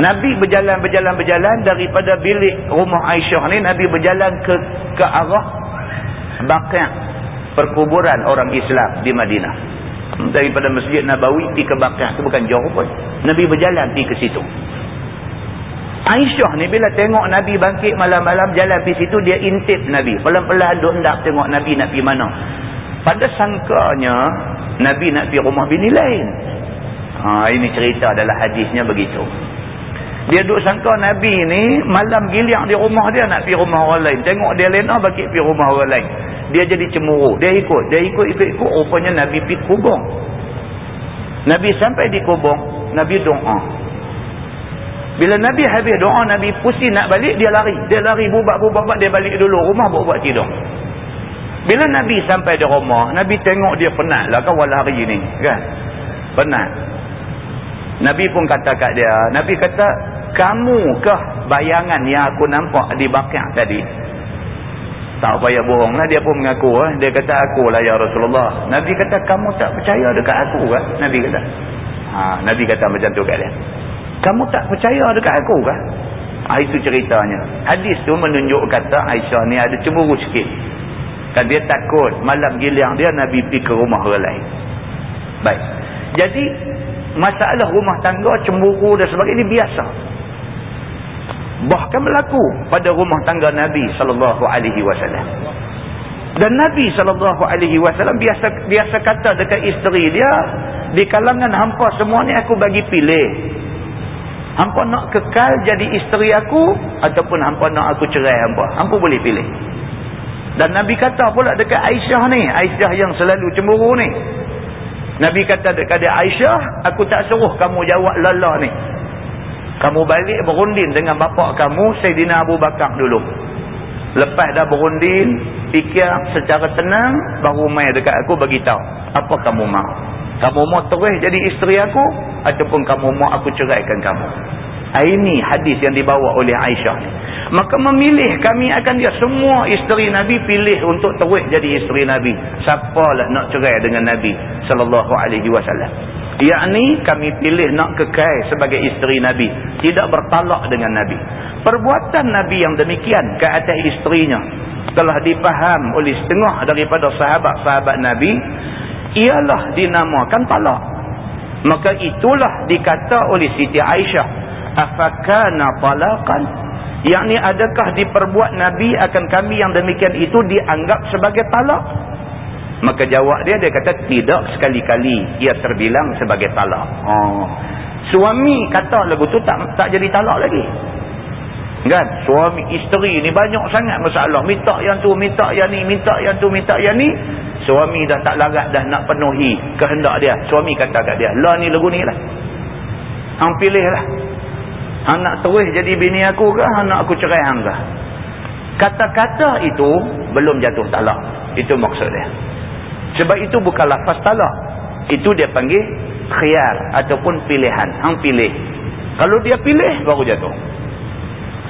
Nabi berjalan-berjalan-berjalan daripada bilik rumah Aisyah ni Nabi berjalan ke ke arah Baqi' perkuburan orang Islam di Madinah. Daripada Masjid Nabawi pergi ke Baqi' tu bukan jauh pun. Nabi berjalan pergi ke situ. Aisyah ni bila tengok Nabi bangkit malam-malam jalan pergi situ dia intip Nabi. Pelan-pelan duk hendak tengok Nabi nak pergi mana. Pada sangkanya Nabi nak pergi rumah bini lain. Ha, ini cerita adalah hadisnya begitu. Dia duk sangka Nabi ni malam giliang di rumah dia nak pergi rumah orang lain. Tengok dia lena bagi pergi rumah orang lain. Dia jadi cemburu. Dia ikut. Dia ikut-ikut-ikut. Rupanya Nabi pergi kubung. Nabi sampai di kubung. Nabi doa. Bila Nabi habis doa, Nabi pusing nak balik, dia lari. Dia lari bubak-bubak, dia balik dulu. Rumah buat-buat tidur. Bila Nabi sampai di rumah, Nabi tengok dia penat lah kawal hari ni. Kan? Penat. Nabi pun kata kat dia, Nabi kata, kamukah bayangan yang aku nampak di bakar tadi? Tak payah bohong lah, dia pun mengaku. Eh. Dia kata, aku lah ya Rasulullah. Nabi kata, kamu tak percaya dekat aku kan? Nabi kata. Ha, Nabi kata macam tu kat dia. Kamu tak percaya dekat aku kan? Ha, itu ceritanya. Hadis tu menunjuk kata Aisyah ni ada cemburu sikit. Kan dia takut malam giliang dia Nabi pergi ke rumah orang lain. Baik. Jadi masalah rumah tangga cemburu dan sebagainya ini biasa bahkan berlaku pada rumah tangga Nabi sallallahu alaihi wasallam. Dan Nabi sallallahu alaihi wasallam biasa biasa kata dekat isteri dia di kalangan hampa semua ni aku bagi pilih. Hampa nak kekal jadi isteri aku ataupun hampa nak aku cerai hampa hampa boleh pilih. Dan Nabi kata pula dekat Aisyah ni Aisyah yang selalu cemburu ni. Nabi kata dekat dia Aisyah, aku tak suruh kamu jawab lala ni. Kamu balik berunding dengan bapa kamu, Sayyidina Abu Bakar dulu. Lepas dah berunding, fikir secara tenang, baru mai dekat aku bagi tahu Apa kamu mahu? Kamu mau terus jadi isteri aku? Ataupun kamu mau aku ceraikan kamu? Ah, ini hadis yang dibawa oleh Aisyah. Maka memilih kami akan dia semua isteri Nabi pilih untuk terus jadi isteri Nabi. Siapalah nak cerai dengan Nabi sallallahu alaihi wasallam. Yakni kami pilih nak kekal sebagai isteri Nabi, tidak bertalak dengan Nabi. Perbuatan Nabi yang demikian ke atas isterinya telah dipaham oleh setengah daripada sahabat-sahabat Nabi ialah dinamakan talak. Maka itulah dikata oleh Siti Aisyah afakana talaqan yakni adakah diperbuat nabi akan kami yang demikian itu dianggap sebagai talak maka jawab dia dia kata tidak sekali-kali ia terbilang sebagai talak oh. suami kata lagu tu tak tak jadi talak lagi kan suami isteri ni banyak sangat masalah minta yang tu minta yang ni minta yang tu minta yang ni suami dah tak larat dah nak penuhi kehendak dia suami kata kat dia lah ni lagu ni lah hang pilih lah Anak terus jadi bini aku ke? Anak aku cerai hang ke? Kata-kata itu belum jatuh talak. Itu maksud dia. Sebab itu bukan lafaz talak. Itu dia panggil khiyar ataupun pilihan. Hang pilih. Kalau dia pilih, baru jatuh.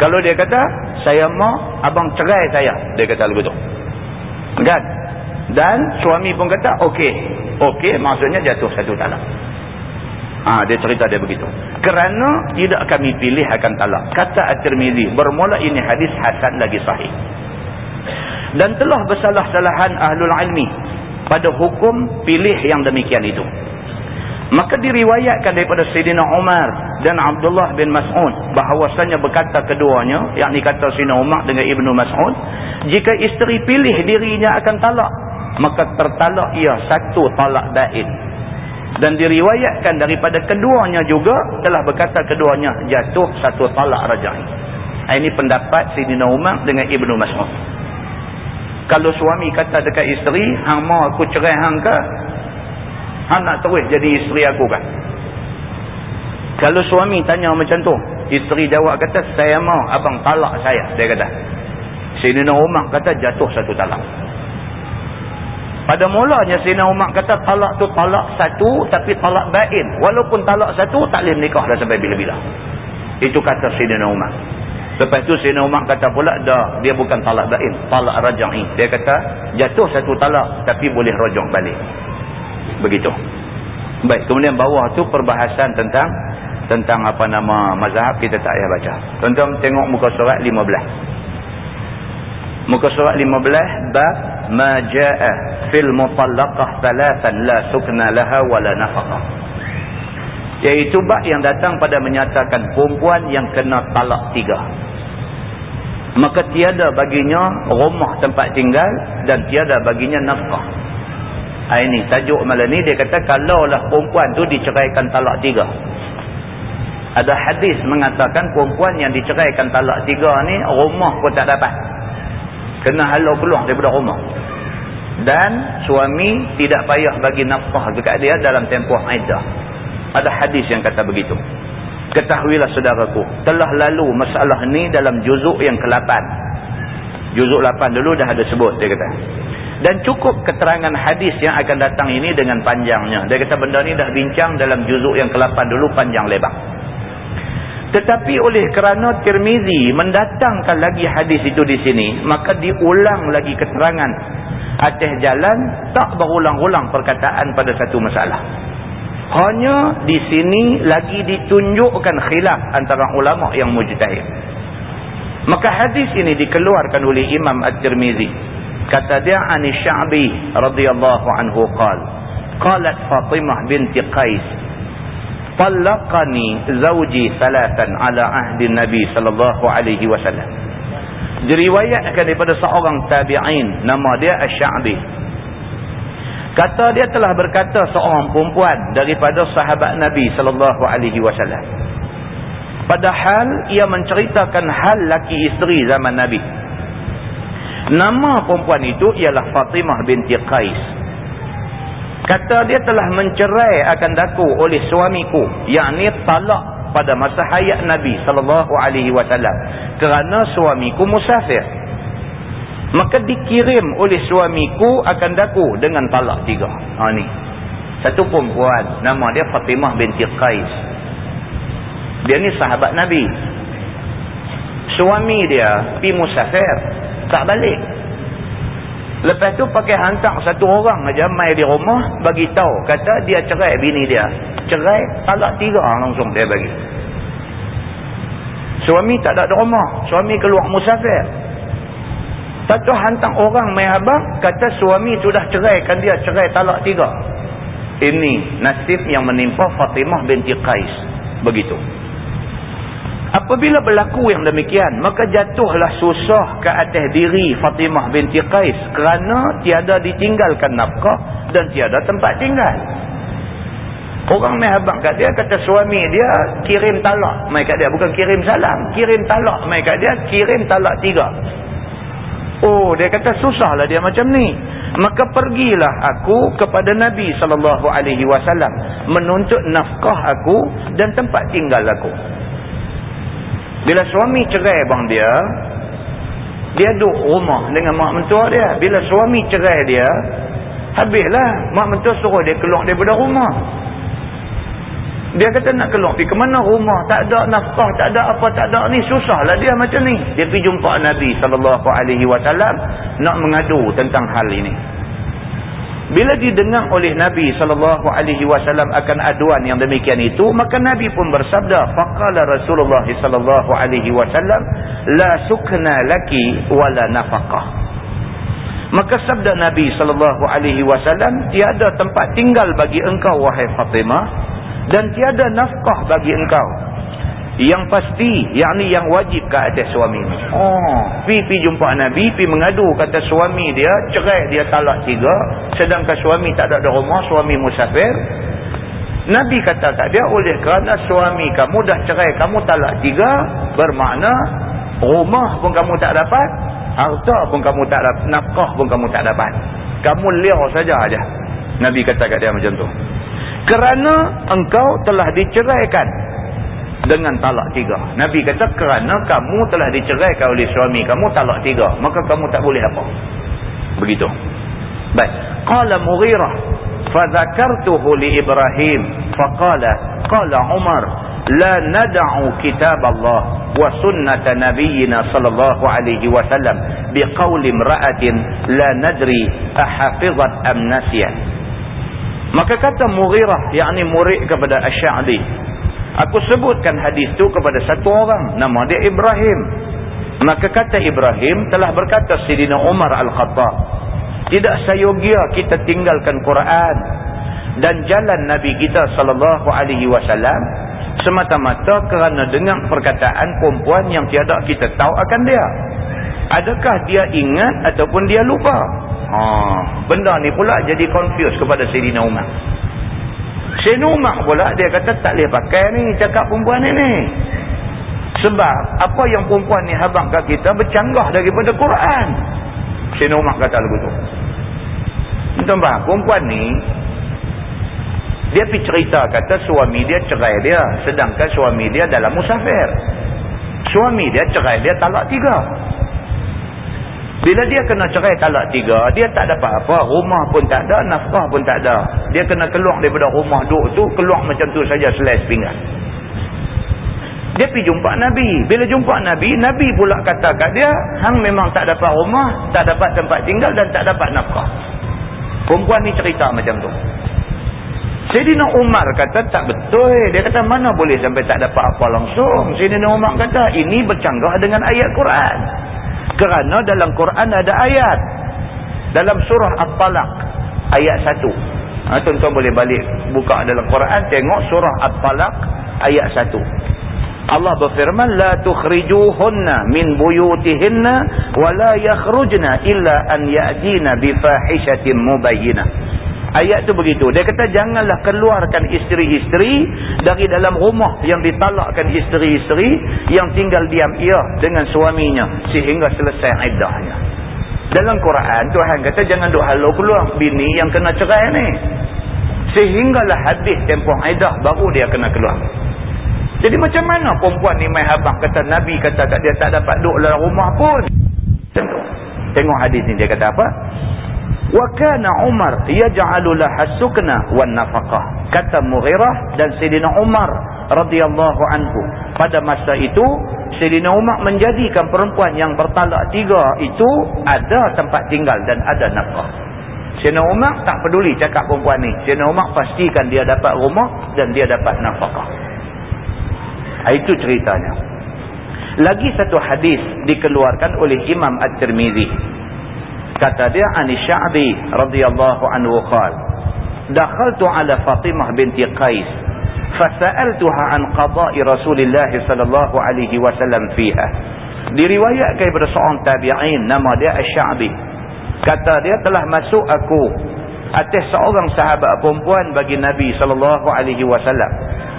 Kalau dia kata, saya mau abang cerai saya. Dia kata begitu. Kan? Dan suami pun kata, okey. Okey maksudnya jatuh satu talak. Ha, dia cerita dia begitu. Kerana tidak kami pilih akan talak. Kata At-Tirmidhi, bermula ini hadis hasan lagi sahih. Dan telah bersalah-salahan ahlul ilmi pada hukum pilih yang demikian itu. Maka diriwayatkan daripada Sayyidina Umar dan Abdullah bin Mas'ud bahawasanya berkata keduanya, yakni kata Sayyidina Umar dengan Ibnu Mas'ud, jika isteri pilih dirinya akan talak, maka tertalak ia satu talak dain. Dan diriwayatkan daripada keduanya juga telah berkata keduanya jatuh satu talak raja'i. Ini pendapat Sayyidina Umar dengan Ibnu Mas'ud kalau suami kata dekat isteri hang mau aku cerai hang ke hang nak terus jadi isteri aku kan kalau suami tanya macam tu isteri jawab kata saya mau abang talak saya dia kata Sayyidina Umar kata jatuh satu talak pada mulanya Sina Umar kata talak tu talak satu tapi talak bain. Walaupun talak satu tak boleh menikah dah sampai bila-bila. Itu kata Sina Umar. Lepas tu Sina Umar kata pula dah dia bukan talak bain. Talak raja'i. Dia kata jatuh satu talak tapi boleh rojong balik. Begitu. Baik kemudian bawah tu perbahasan tentang tentang apa nama mazhab kita tak payah baca. Tuan-tuan tengok muka surat 15. Muka surat 15 bab ma jaa fil mutallaqah thalathan la sukna laha wala nafaqah. Iaitu bab yang datang pada menyatakan perempuan yang kena talak tiga. Maka tiada baginya rumah tempat tinggal dan tiada baginya nafkah. Ini tajuk malam ni dia kata kalaulah perempuan tu diceraikan talak tiga. Ada hadis mengatakan perempuan yang diceraikan talak tiga ni rumah pun tak dapat. Kena halau keluar daripada rumah. Dan suami tidak payah bagi nafkah dekat dia dalam tempoh aidah. Ada hadis yang kata begitu ketahuilah saudaraku telah lalu masalah ni dalam juzuk yang ke-8 juzuk 8 dulu dah ada sebut dia kata. Dan cukup keterangan hadis yang akan datang ini dengan panjangnya. Dia kata benda ni dah bincang dalam juzuk yang ke-8 dulu panjang lebar. Tetapi oleh kerana Tirmizi mendatangkan lagi hadis itu di sini, maka diulang lagi keterangan. Atas jalan tak berulang-ulang perkataan pada satu masalah. Hanya di sini lagi ditunjukkan khilaf antara ulama yang mujtahid. Maka hadis ini dikeluarkan oleh Imam At-Tirmizi. Kata dia Ani Sya'bi radhiyallahu anhu qala qalat Fatimah binti Qais talaqani zawji salatan ala ahdi nabi sallallahu alaihi wasallam diriwayatkan daripada seorang tabi'in nama dia asy-sya'bi kata dia telah berkata seorang perempuan daripada sahabat nabi sallallahu alaihi wasallam padahal ia menceritakan hal laki isteri zaman nabi nama perempuan itu ialah Fatimah binti Qais Kata dia telah mencerai akan daku oleh suamiku. Yang ni talak pada masa hayat Nabi SAW. Kerana suamiku musafir. Maka dikirim oleh suamiku akan daku dengan talak tiga. Ha ni. Satu perempuan. Nama dia Fatimah binti Qais. Dia ni sahabat Nabi. Suami dia pi musafir. Tak balik. Lepas tu pakai hantar satu orang aja mai di rumah bagi tahu kata dia cerai bini dia. Cerai talak tiga langsung dia bagi. Suami tak ada di rumah, suami keluar musafir. Satu hantar orang mai abang kata suami sudah ceraikan dia cerai talak tiga. Ini nasib yang menimpa Fatimah binti Qais. Begitu. Apabila berlaku yang demikian, maka jatuhlah susah ke atas diri Fatimah binti Qais kerana tiada ditinggalkan nafkah dan tiada tempat tinggal. Orang mai abang kat dia kata suami dia kirim talak mai kat dia bukan kirim salam, kirim talak mai kat dia, kirim talak tiga. Oh, dia kata susahlah dia macam ni. Maka pergilah aku kepada Nabi wasallam menuntut nafkah aku dan tempat tinggal aku. Bila suami cerai bang dia, dia duduk rumah dengan mak mentua dia. Bila suami cerai dia, habislah mak mentua suruh dia keluar daripada rumah. Dia kata nak keluar pergi ke mana rumah, tak ada nafkah, tak ada apa, tak ada ni. Susahlah dia macam ni. Dia pergi jumpa Nabi SAW nak mengadu tentang hal ini. Bila didengar oleh Nabi SAW akan aduan yang demikian itu, maka Nabi pun bersabda, faqala Rasulullah SAW, la sukna laki wala nafaqah. Maka sabda Nabi SAW, tiada tempat tinggal bagi engkau wahai Fatimah, dan tiada nafkah bagi engkau. Yang pasti yakni yang wajib ke atas suami ni. Oh. Pi pi jumpa nabi pi mengadu kata suami dia cerai dia talak tiga sedangkan suami tak ada di rumah suami musafir. Nabi kata kat dia oleh kerana suami kamu dah cerai kamu talak tiga bermakna rumah pun kamu tak dapat harta pun kamu tak dapat nafkah pun kamu tak dapat. Kamu liar saja aja. Nabi kata kat dia macam tu kerana engkau telah diceraikan dengan talak tiga. Nabi kata kerana kamu telah diceraikan oleh suami kamu talak tiga. Maka kamu tak boleh apa. Begitu. Baik. Qala Mughirah. Fadhakartuhu li Ibrahim. Faqala. Qala Umar. La nada'u kitab Allah. Wa sunnata nabiyina sallallahu alaihi wasallam. Biqawli mra'atin. La nadri ahafizat amnasiyah. Maka kata Mughirah. yakni murid kepada Asy'adi Aku sebutkan hadis tu kepada satu orang. Nama dia Ibrahim. Maka kata Ibrahim telah berkata Sidina Umar Al-Khattab. Tidak sayogia kita tinggalkan Quran. Dan jalan Nabi kita sallallahu alaihi wasallam semata-mata kerana dengar perkataan perempuan yang tiada kita tahu akan dia. Adakah dia ingat ataupun dia lupa? Ha, benda ni pula jadi confuse kepada Sayyidina Umar. Sayyidina Umar pula dia kata tak boleh pakai ni cakap perempuan ni ni. Sebab apa yang perempuan ni habang kat kita bercanggah daripada Quran. Sayyidina Umar kata lagu tu. Tuan-tuan, perempuan ni dia pergi cerita kata suami dia cerai dia sedangkan suami dia dalam musafir. Suami dia cerai dia talak tiga. Bila dia kena cerai talak tiga, dia tak dapat apa. Rumah pun tak ada, nafkah pun tak ada. Dia kena keluar daripada rumah duk tu, keluar macam tu saja selai sepinggan. Dia pergi jumpa Nabi. Bila jumpa Nabi, Nabi pula kata kat dia, hang memang tak dapat rumah, tak dapat tempat tinggal dan tak dapat nafkah. Perempuan ni cerita macam tu. Sayyidina Umar kata tak betul. Dia kata mana boleh sampai tak dapat apa langsung. Sayyidina Umar kata ini bercanggah dengan ayat Quran. Kerana dalam Quran ada ayat. Dalam surah At-Talaq. Ayat 1. Ha, tuan-tuan boleh balik buka dalam Quran. Tengok surah At-Talaq. Ayat 1. Allah berfirman. La tukhrijuhunna min buyutihinna. Wa la yakhrujna illa an ya'dina bifahishatin mubayyinah. Ayat tu begitu. Dia kata janganlah keluarkan isteri-isteri dari dalam rumah yang ditalakkan isteri-isteri yang tinggal diam ia dengan suaminya sehingga selesai iddahnya. Dalam Quran Tuhan kata jangan duk halau keluar bini yang kena cerai ni. Sehinggalah habis tempoh iddah baru dia kena keluar. Jadi macam mana perempuan ni mai habang kata Nabi kata kat dia tak dapat duduk dalam rumah pun. Tengok hadis ni dia kata apa? Wa kana Umar yaj'alu laha sukna wan nafaqah kata Mughirah dan Sayyidina Umar radhiyallahu anhu. Pada masa itu Sayyidina Umar menjadikan perempuan yang bertalak tiga itu ada tempat tinggal dan ada nafkah. Sayyidina Umar tak peduli cakap perempuan ni. Sayyidina Umar pastikan dia dapat rumah dan dia dapat nafkah. Itu ceritanya. Lagi satu hadis dikeluarkan oleh Imam At-Tirmizi kata dia ani sya'bi radhiyallahu anhu qala dakhaltu ala fatimah binti qais fasa'altuha an qada'i rasulillah sallallahu alaihi wasallam fiha diriwayatkan daripada seorang tabi'in nama dia asy-sya'bi kata dia telah masuk aku atas seorang sahabat perempuan bagi nabi sallallahu alaihi wasallam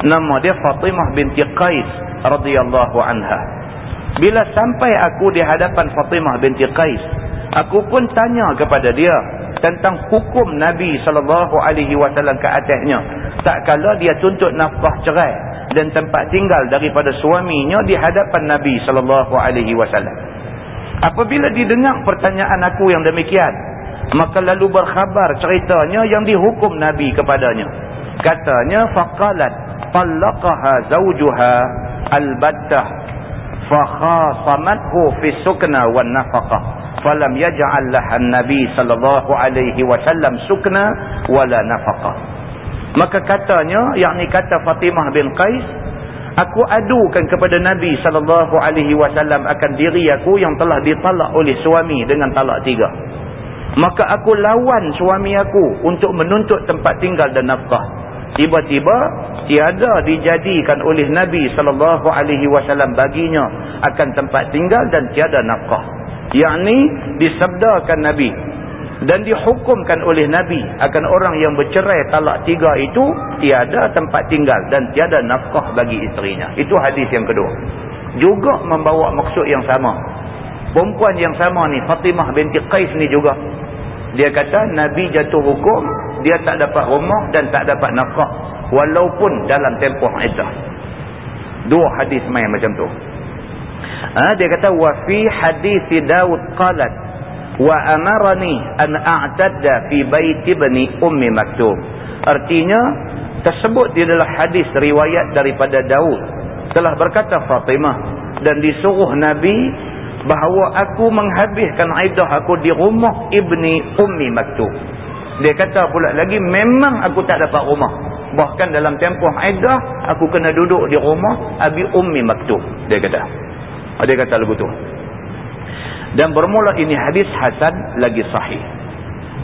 nama dia fatimah binti qais radhiyallahu anha bila sampai aku di hadapan fatimah binti qais aku pun tanya kepada dia tentang hukum Nabi sallallahu alaihi wasallam ke atasnya. Tak kala dia tuntut nafkah cerai dan tempat tinggal daripada suaminya di hadapan Nabi sallallahu alaihi wasallam. Apabila didengar pertanyaan aku yang demikian maka lalu berkhabar ceritanya yang dihukum Nabi kepadanya. Katanya faqalat talaqaha zawjuha albattah fakhasamathu fi sukna wan nafaqah falam yaj'al lahan nabi sallallahu alaihi wasallam sukna wala nafaqah maka katanya yakni kata Fatimah bin Qais aku adukan kepada nabi sallallahu alaihi wasallam akan diri aku yang telah ditalak oleh suami dengan talak tiga. Maka aku lawan suami aku untuk menuntut tempat tinggal dan nafkah tiba-tiba tiada dijadikan oleh nabi sallallahu alaihi wasallam baginya akan tempat tinggal dan tiada nafkah. Yakni disabdakan Nabi dan dihukumkan oleh Nabi akan orang yang bercerai talak tiga itu tiada tempat tinggal dan tiada nafkah bagi isterinya itu hadis yang kedua. Juga membawa maksud yang sama. Perempuan yang sama ni Fatimah binti Qais ni juga. Dia kata Nabi jatuh hukum dia tak dapat rumah dan tak dapat nafkah walaupun dalam tempoh iddah. Dua hadis main macam tu. Ha, dia kata wa fi hadis Daud qalat wa amarani an a'tadda fi bait ibni ummi maktub artinya tersebut di dalam hadis riwayat daripada Daud. Telah berkata Fatimah dan disuruh Nabi bahawa aku menghabiskan iddah aku di rumah ibni ummi maktub dia kata pula lagi memang aku tak dapat rumah Bahkan dalam tempoh iddah, aku kena duduk di rumah Abi Ummi Maktub. Dia kata. Dia kata lagu tu. Dan bermula ini hadis Hasan lagi sahih.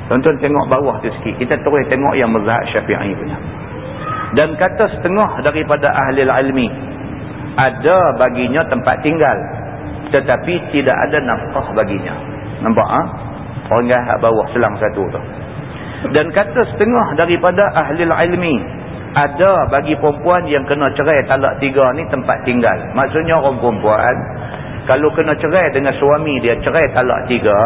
Tuan-tuan tengok bawah tu sikit. Kita terus tengok yang mazhab syafi'i punya. Dan kata setengah daripada ahli ilmi. Ada baginya tempat tinggal. Tetapi tidak ada nafkah baginya. Nampak ha? Orang jahat bawah selang satu tu. Dan kata setengah daripada ahli ilmi. Ada bagi perempuan yang kena cerai talak tiga ni tempat tinggal. Maksudnya orang perempuan kalau kena cerai dengan suami dia cerai talak tiga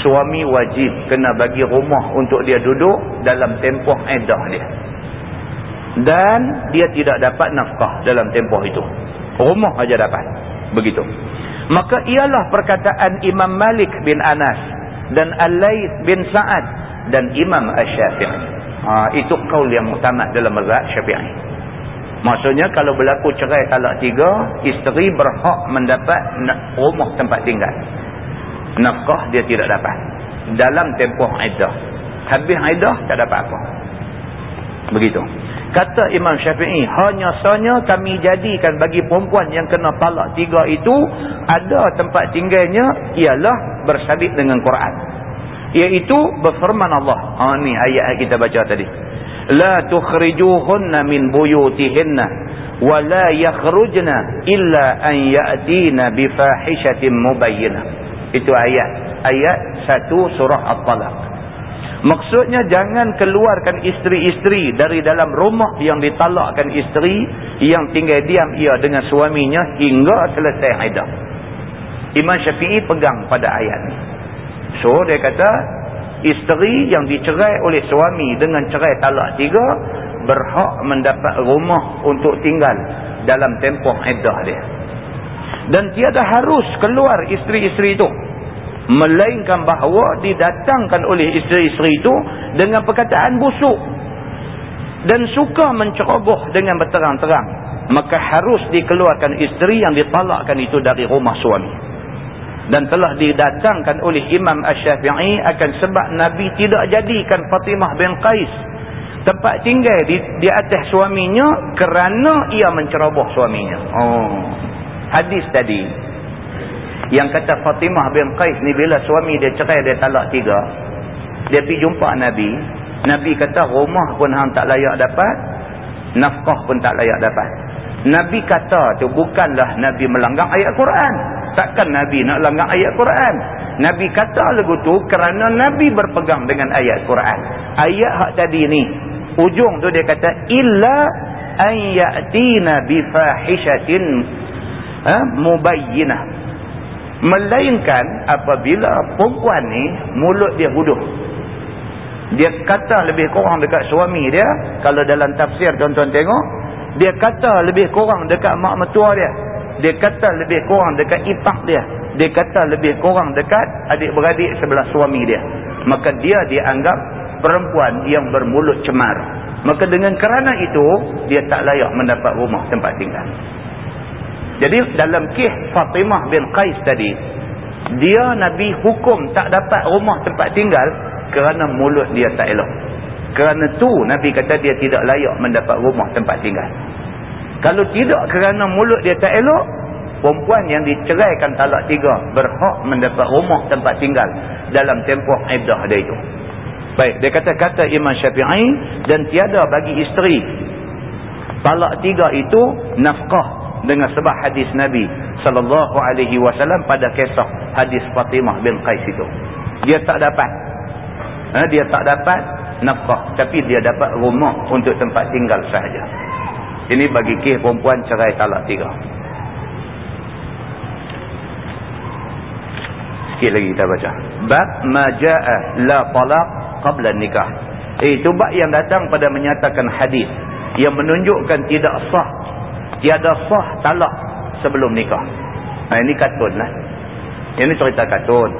suami wajib kena bagi rumah untuk dia duduk dalam tempoh edah dia dan dia tidak dapat nafkah dalam tempoh itu rumah aja dapat begitu maka ialah perkataan Imam Malik bin Anas dan Al-Layth bin Sa'ad dan Imam Ash-Syafi'i ha, itu kaul yang utama dalam mazhab Syafi'i Maksudnya kalau berlaku cerai talak tiga, isteri berhak mendapat rumah tempat tinggal. Nafkah dia tidak dapat. Dalam tempoh iddah. Habis iddah tak dapat apa. Begitu. Kata Imam Syafi'i, hanya sahaja kami jadikan bagi perempuan yang kena talak tiga itu, ada tempat tinggalnya ialah bersabit dengan Quran. Iaitu berfirman Allah. Ha, ini ayat kita baca tadi. La tukhrijuhunna min buyutihinna wa la yakhrujna illa an ya'tina bi fahishatin mubayyinah. Itu ayat. Ayat 1 surah at-talaq. Maksudnya jangan keluarkan isteri-isteri dari dalam rumah yang ditalakkan isteri yang tinggal diam ia dengan suaminya hingga selesai iddah Imam Syafi'i pegang pada ayat ni so dia kata isteri yang dicerai oleh suami dengan cerai talak tiga berhak mendapat rumah untuk tinggal dalam tempoh iddah dia. Dan tiada harus keluar isteri-isteri itu. Melainkan bahawa didatangkan oleh isteri-isteri itu dengan perkataan busuk. Dan suka menceroboh dengan berterang-terang. Maka harus dikeluarkan isteri yang ditalakkan itu dari rumah suami dan telah didatangkan oleh Imam Ash-Syafi'i akan sebab Nabi tidak jadikan Fatimah bin Qais tempat tinggal di, di atas suaminya kerana ia menceroboh suaminya. Oh. Hadis tadi yang kata Fatimah bin Qais ni bila suami dia cerai dia talak tiga dia pergi jumpa Nabi Nabi kata rumah pun hang tak layak dapat nafkah pun tak layak dapat Nabi kata tu bukanlah Nabi melanggar ayat Quran takkan Nabi nak langgar ayat Quran. Nabi kata lagu tu kerana Nabi berpegang dengan ayat Quran. Ayat hak tadi ni, ujung tu dia kata illa an ya'tina bi fahishatin ha, mubayyinah. Melainkan apabila perempuan ni mulut dia huduh. Dia kata lebih kurang dekat suami dia, kalau dalam tafsir tuan-tuan tengok, dia kata lebih kurang dekat mak metua dia dia kata lebih kurang dekat ipak dia. Dia kata lebih kurang dekat adik-beradik sebelah suami dia. Maka dia dianggap perempuan yang bermulut cemar. Maka dengan kerana itu dia tak layak mendapat rumah tempat tinggal. Jadi dalam kih Fatimah bin Qais tadi dia Nabi hukum tak dapat rumah tempat tinggal kerana mulut dia tak elok. Kerana tu Nabi kata dia tidak layak mendapat rumah tempat tinggal kalau tidak kerana mulut dia tak elok, perempuan yang diceraikan talak tiga berhak mendapat rumah tempat tinggal dalam tempoh iddah dia itu. Baik, dia kata-kata Imam Syafi'i dan tiada bagi isteri talak tiga itu nafkah dengan sebab hadis Nabi sallallahu alaihi wasallam pada kisah hadis Fatimah bin Qais itu. Dia tak dapat. Ha, dia tak dapat nafkah tapi dia dapat rumah untuk tempat tinggal sahaja. Ini bagi kih perempuan cerai talak tiga. Sikit lagi kita baca. Bab maja'a la talaq qabla nikah. Itu bab yang datang pada menyatakan hadis yang menunjukkan tidak sah. Tiada sah talak sebelum nikah. Nah, ini katun lah. Ini cerita katun.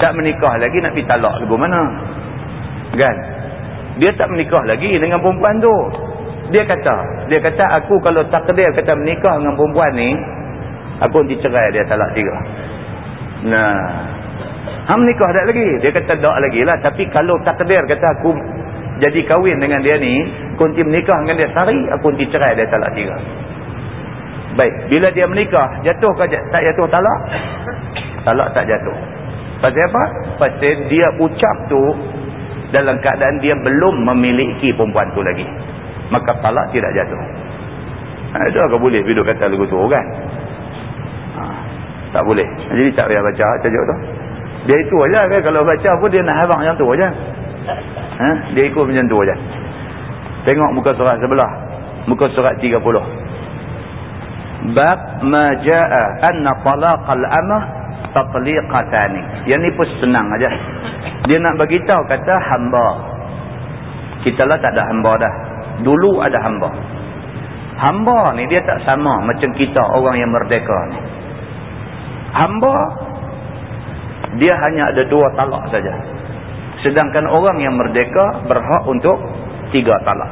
Tak menikah lagi nak pergi talak lagu mana? Kan? Dia tak menikah lagi dengan perempuan tu dia kata dia kata aku kalau takdir kata menikah dengan perempuan ni aku nanti cerai dia talak tiga nah ham nikah tak lagi dia kata tak lagi lah tapi kalau takdir kata aku jadi kahwin dengan dia ni Aku nanti menikah dengan dia sehari, aku nanti cerai dia talak tiga. Baik, bila dia menikah, jatuh ke tak jatuh talak? Talak tak jatuh. Pasal apa? Pasal dia ucap tu dalam keadaan dia belum memiliki perempuan tu lagi. Maka talak tidak jatuh. Ha, itu agak boleh bila kata lagu tu kan? Ha, tak boleh. Jadi tak payah baca tajuk tu. Dia itu aja kan kalau baca pun dia nak harang yang tu aja. Ha? Dia ikut macam tu aja. Tengok muka surat sebelah. Muka surat 30. Bab ma jaa anna talaqal amah tatliqatani. Yang ni pun senang aja. Dia nak bagi tahu kata hamba. Kita lah tak ada hamba dah. Dulu ada hamba. Hamba ni dia tak sama macam kita orang yang merdeka ni. Hamba dia hanya ada dua talak saja. Sedangkan orang yang merdeka berhak untuk tiga talak.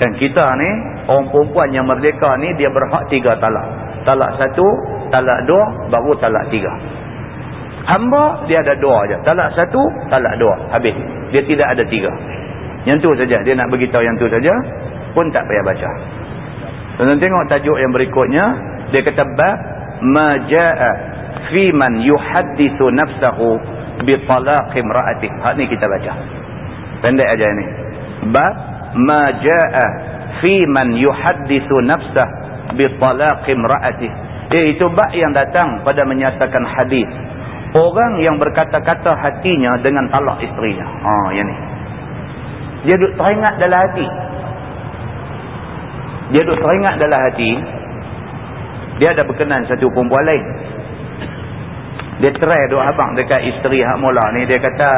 Dan kita ni, orang perempuan yang merdeka ni, dia berhak tiga talak. Talak satu, talak dua, baru talak tiga. Hamba, dia ada dua aja. Talak satu, talak dua. Habis. Dia tidak ada tiga. Yang tu saja. Dia nak beritahu yang tu saja, pun tak payah baca. Dan tengok tajuk yang berikutnya, dia kata, Bab maja'a fi man yuhaddithu nafsahu bi talaq imra'atih. Hak ni kita baca. Pendek aja ini. Bab ma jaa fi man yuhaddithu nafsah bi talaq imra'atih. Iaitu bab yang datang pada menyatakan hadis. Orang yang berkata-kata hatinya dengan talak isterinya. Ha, yang ni. Dia duduk teringat dalam hati. Dia duduk teringat dalam hati. Dia ada berkenan satu perempuan lain. Dia try duk abang dekat isteri hak mula ni. Dia kata,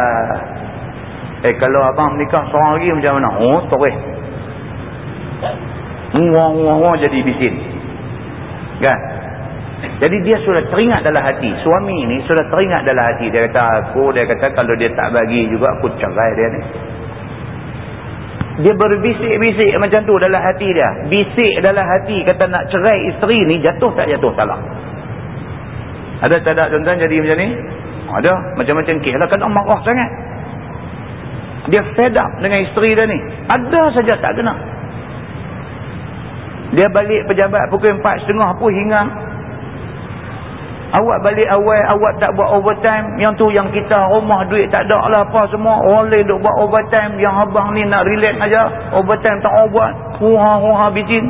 eh kalau abang menikah seorang lagi macam mana? Oh, terus. Muah-muah jadi bisin. Kan? Jadi dia sudah teringat dalam hati. Suami ni sudah teringat dalam hati. Dia kata, aku, dia kata kalau dia tak bagi juga, aku cerai dia ni. Dia berbisik-bisik macam tu dalam hati dia. Bisik dalam hati kata nak cerai isteri ni, jatuh tak jatuh talak. Ada tak ada tuan-tuan jadi macam ni? Ada. Macam-macam kes lah. Kena marah sangat. Dia fed up dengan isteri dia ni. Ada saja tak kena. Dia balik pejabat pukul 4.30 pun hingga. Awak balik awal, awak tak buat overtime. Yang tu yang kita rumah duit tak ada lah apa semua. Orang lain duk buat overtime. Yang abang ni nak relax aja. Overtime tak buat. Huha-huha bikin.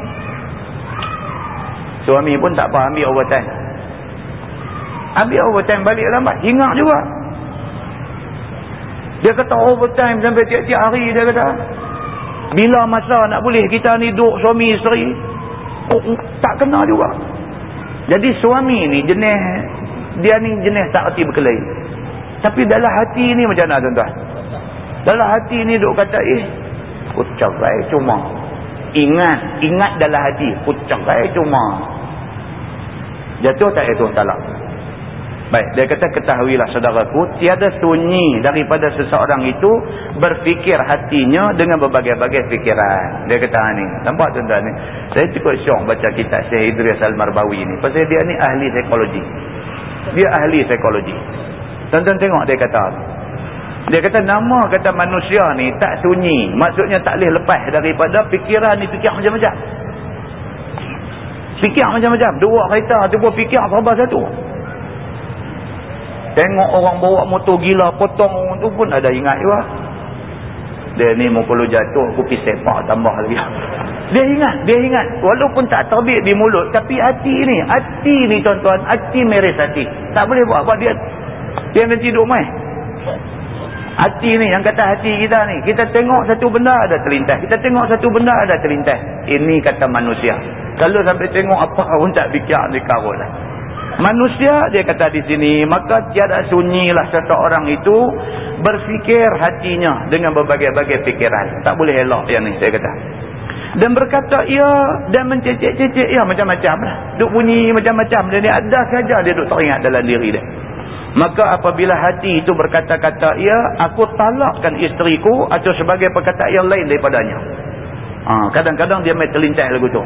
Suami pun tak apa ambil overtime. Ambil overtime balik lambat. Hingar juga. Dia kata overtime sampai tiap-tiap hari dia kata. Bila masa nak boleh kita ni duduk suami isteri. Oh, tak kena juga. Jadi suami ni jenis. Dia ni jenis tak hati berkelahi. Tapi dalam hati ni macam mana tuan-tuan? Dalam hati ni duk kata eh. Aku cerai cuma. Ingat. Ingat dalam hati. Aku cerai cuma. Jatuh tak itu talak. Baik, dia kata ketahuilah saudaraku, tiada sunyi daripada seseorang itu berfikir hatinya dengan berbagai-bagai fikiran. Dia kata ni, nampak tuan-tuan ni. Saya cukup syok baca kitab Syekh Idris Al-Marbawi ni. Pasal dia ni ahli psikologi. Dia ahli psikologi. Tuan-tuan tengok dia kata Dia kata nama kata manusia ni tak sunyi. Maksudnya tak boleh lepas daripada fikiran ni fikir macam-macam. Fikir macam-macam. Dua kereta tu pun fikir sabar satu. Tengok orang bawa motor gila potong tu pun ada ingat juga. Dia ni mau kalau jatuh aku pergi sepak tambah lagi. (laughs) Dia ingat, dia ingat. Walaupun tak terbit di mulut tapi hati ni, hati ni tuan-tuan, hati meres hati. Tak boleh buat apa dia. Dia nanti duduk mai. Hati ni yang kata hati kita ni. Kita tengok satu benda ada terlintas. Kita tengok satu benda ada terlintas. Ini kata manusia. Kalau sampai tengok apa pun tak fikir ni karut lah. Manusia dia kata di sini maka tiada sunyilah seseorang itu berfikir hatinya dengan berbagai-bagai fikiran. Tak boleh elok yang ni saya kata. Dan berkata ya dan mencecek-cecek ya macam-macam lah. Duk bunyi macam-macam dan dia ada saja dia duk teringat dalam diri dia. Maka apabila hati itu berkata-kata ya aku talakkan isteriku atau sebagai perkataan yang lain daripadanya. Ha, kadang-kadang ha, dia main terlintas lagu tu.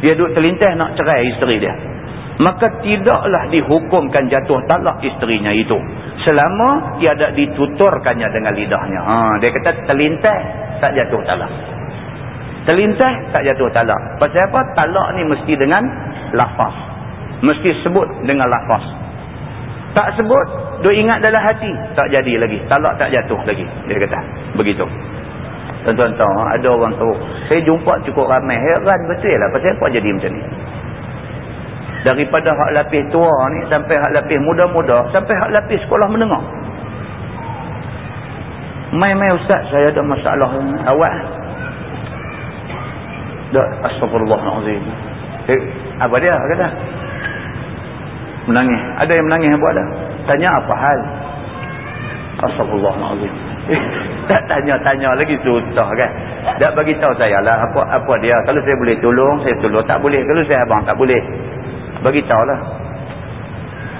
Dia duk terlintas nak cerai isteri dia maka tidaklah dihukumkan jatuh talak isterinya itu. Selama tiada dituturkannya dengan lidahnya. Ha, dia kata terlintas tak jatuh talak. Terlintas tak jatuh talak. Pasal apa? Talak ni mesti dengan lafaz. Mesti sebut dengan lafaz. Tak sebut dia ingat dalam hati tak jadi lagi. Talak tak jatuh lagi dia kata. Begitu. Tuan-tuan ada orang tahu. Saya jumpa cukup ramai. Heran betul lah pasal apa jadi macam ni daripada hak lapis tua ni sampai hak lapis muda-muda sampai hak lapis sekolah menengah. Mai-mai ustaz saya ada masalah awak. Tak astagfirullahaladzim eh, apa dia? Kata menangis. Ada yang menangis buat dah? Tanya apa hal? Astagfirullahaladzim eh, tak tanya-tanya lagi susah kan? Tak bagi tahu saya lah apa apa dia. Kalau saya boleh tolong saya tolong. Tak boleh kalau saya abang tak boleh bagi tahu lah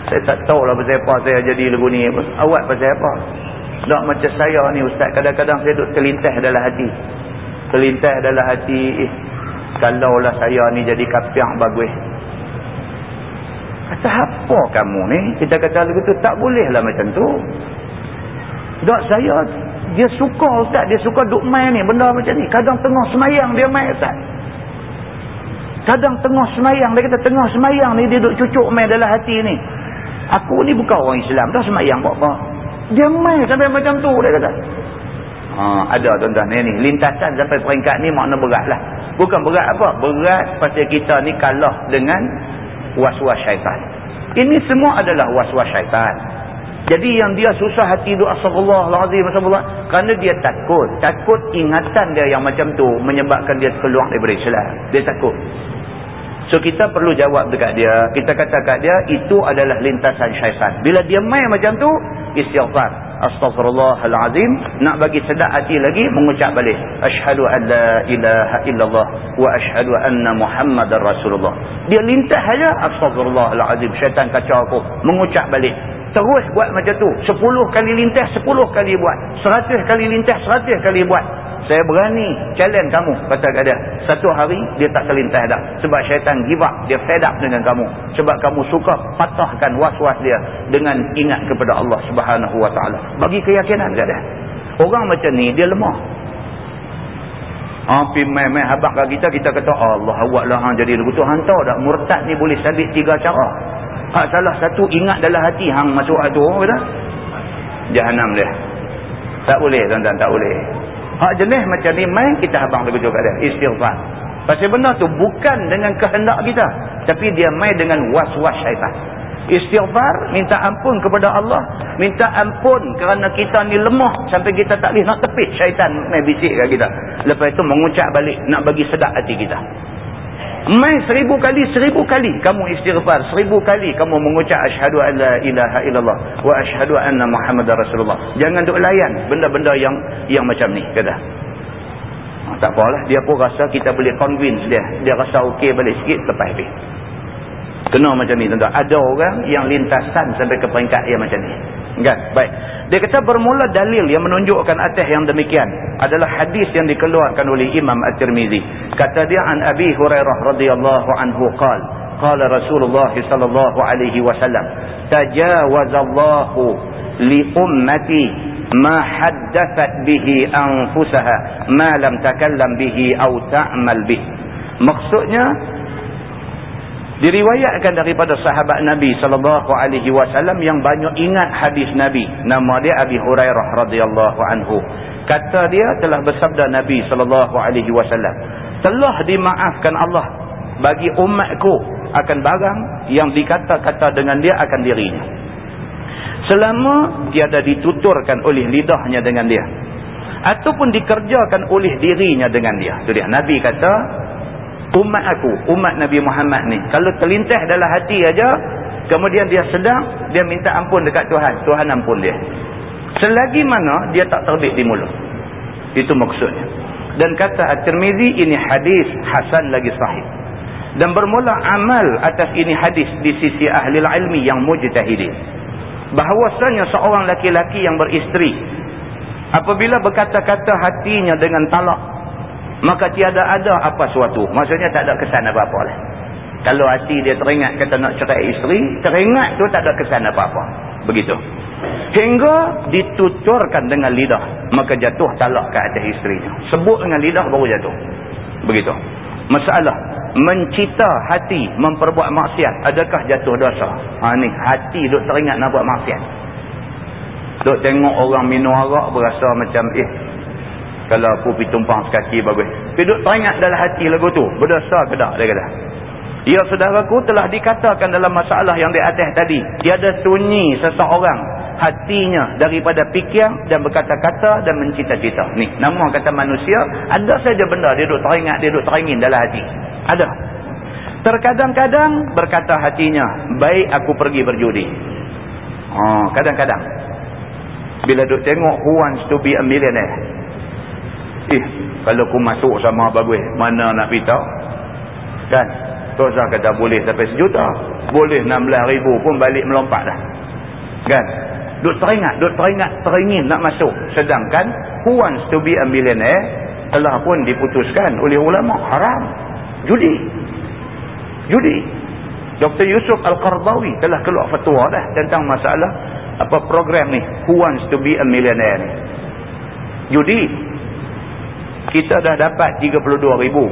saya tak tahu lah pasal apa saya jadi lagu ni. Awak pasal apa? Tak macam saya ni ustaz kadang-kadang saya duduk terlintas dalam hati. Terlintas dalam hati eh kalaulah saya ni jadi kapiak bagus. Kata apa kamu ni? Kita kata lagu tu tak boleh lah macam tu. Tak saya dia suka ustaz dia suka duk main ni benda macam ni. Kadang tengah semayang dia main ustaz kadang tengah semayang dia kata tengah semayang ni dia duk cucuk main dalam hati ni aku ni bukan orang Islam dah semayang apa-apa dia main sampai macam tu dia kata ha, ada tuan-tuan ni lintasan sampai peringkat ni makna berat lah Bukan berat apa? Berat pasal kita ni kalah dengan was-was syaitan. Ini semua adalah was-was syaitan. Jadi yang dia susah hati doa astagfirullahalazim astagfirullah kerana dia takut. Takut ingatan dia yang macam tu menyebabkan dia keluar daripada Islam. Dia takut. So kita perlu jawab dekat dia. Kita kata kat dia itu adalah lintasan syaitan. Bila dia main macam tu istighfar. Astaghfirullahalazim. Nak bagi sedap hati lagi mengucap balik. Asyhadu an la ilaha illallah wa asyhadu anna muhammadar rasulullah. Dia lintas saja astaghfirullahalazim. Syaitan kacau aku. Mengucap balik. Terus buat macam tu. 10 kali lintas 10 kali buat. 100 kali lintas 100 kali buat saya berani challenge kamu kata kat dia satu hari dia tak terlintas dah sebab syaitan give up dia fed up dengan kamu sebab kamu suka patahkan was-was dia dengan ingat kepada Allah subhanahu wa ta'ala bagi keyakinan kat dia orang macam ni dia lemah Ha, pergi main-main habak kat kita, kita kata, Allah awak lah, ha, jadi begitu hantar tak? Murtad ni boleh sabit tiga cara. Ha, salah satu ingat dalam hati, hang masuk tu, kata. Jahanam dia. Tak boleh, tuan-tuan, tak boleh. Hak jenis macam ni main kita habang lagu juga dia. Istighfar. Pasal benda tu bukan dengan kehendak kita. Tapi dia main dengan was-was syaitan. Istighfar. Minta ampun kepada Allah. Minta ampun kerana kita ni lemah. Sampai kita tak boleh nak tepis syaitan main bisik kat kita. Lepas itu mengucap balik. Nak bagi sedap hati kita. Mai seribu kali, seribu kali kamu istighfar. Seribu kali kamu mengucap asyhadu an la ilaha illallah wa asyhadu anna muhammadar rasulullah. Jangan duk layan benda-benda yang yang macam ni, kata. Ha, tak apalah, dia pun rasa kita boleh convince dia. Dia rasa okey balik sikit lepas habis. Kena macam ni tuan-tuan. Ada orang yang lintasan sampai ke peringkat yang macam ni. Kan? Baik. Dia kata bermula dalil yang menunjukkan atas yang demikian adalah hadis yang dikeluarkan oleh Imam At-Tirmizi. Kata dia an Abi Hurairah radhiyallahu anhu qala qala Rasulullah sallallahu alaihi wasallam tajawazallahu li ummati ma haddathat bihi anfusaha ma lam takallam bihi aw ta'mal bih. Maksudnya Diriwayatkan daripada sahabat Nabi sallallahu alaihi wasallam yang banyak ingat hadis Nabi. Nama dia Abi Hurairah radhiyallahu anhu. Kata dia telah bersabda Nabi sallallahu alaihi wasallam, "Telah dimaafkan Allah bagi umatku akan barang yang dikata-kata dengan dia akan dirinya." Selama tiada dituturkan oleh lidahnya dengan dia ataupun dikerjakan oleh dirinya dengan dia. Itu dia Nabi kata, umat aku, umat Nabi Muhammad ni. Kalau terlintas dalam hati aja, kemudian dia sedang, dia minta ampun dekat Tuhan. Tuhan ampun dia. Selagi mana dia tak terbit di mulut. Itu maksudnya. Dan kata At-Tirmizi ini hadis hasan lagi sahih. Dan bermula amal atas ini hadis di sisi ahli ilmi yang mujtahidin. Bahawasanya seorang laki-laki yang beristeri apabila berkata-kata hatinya dengan talak maka tiada ada apa suatu. Maksudnya tak ada kesan apa-apa lah. Kalau hati dia teringat kata nak cerai isteri teringat tu tak ada kesan apa-apa. Begitu. Hingga dituturkan dengan lidah. Maka jatuh talak ke atas isterinya. Sebut dengan lidah baru jatuh. Begitu. Masalah. Mencita hati memperbuat maksiat. Adakah jatuh dosa? Ha ni. Hati duk teringat nak buat maksiat. Duk tengok orang minum arak berasa macam eh kalau aku pergi tumpang sekaki bagus tapi duk teringat dalam hati lagu tu berdosa ke tak dia kata ya saudaraku telah dikatakan dalam masalah yang di atas tadi tiada sunyi seseorang hatinya daripada fikir dan berkata-kata dan mencita-cita. Ni, nama kata manusia, ada saja benda dia duduk teringat, dia duduk teringin dalam hati. Ada. Terkadang-kadang berkata hatinya, baik aku pergi berjudi. Oh, kadang-kadang. Bila duduk tengok who wants to be a millionaire. Eh, kalau aku masuk sama bagus, mana nak beritahu? Kan? Tuan kata boleh sampai sejuta. Boleh 16 ribu pun balik melompat dah. Kan? Duk teringat, duk teringat, teringin nak masuk. Sedangkan, who wants to be a millionaire, telah pun diputuskan oleh ulama haram. Judi. Judi. Dr. Yusuf Al-Qardawi telah keluar fatwa dah tentang masalah apa program ni. Who wants to be a millionaire. Judi. Kita dah dapat 32 ribu.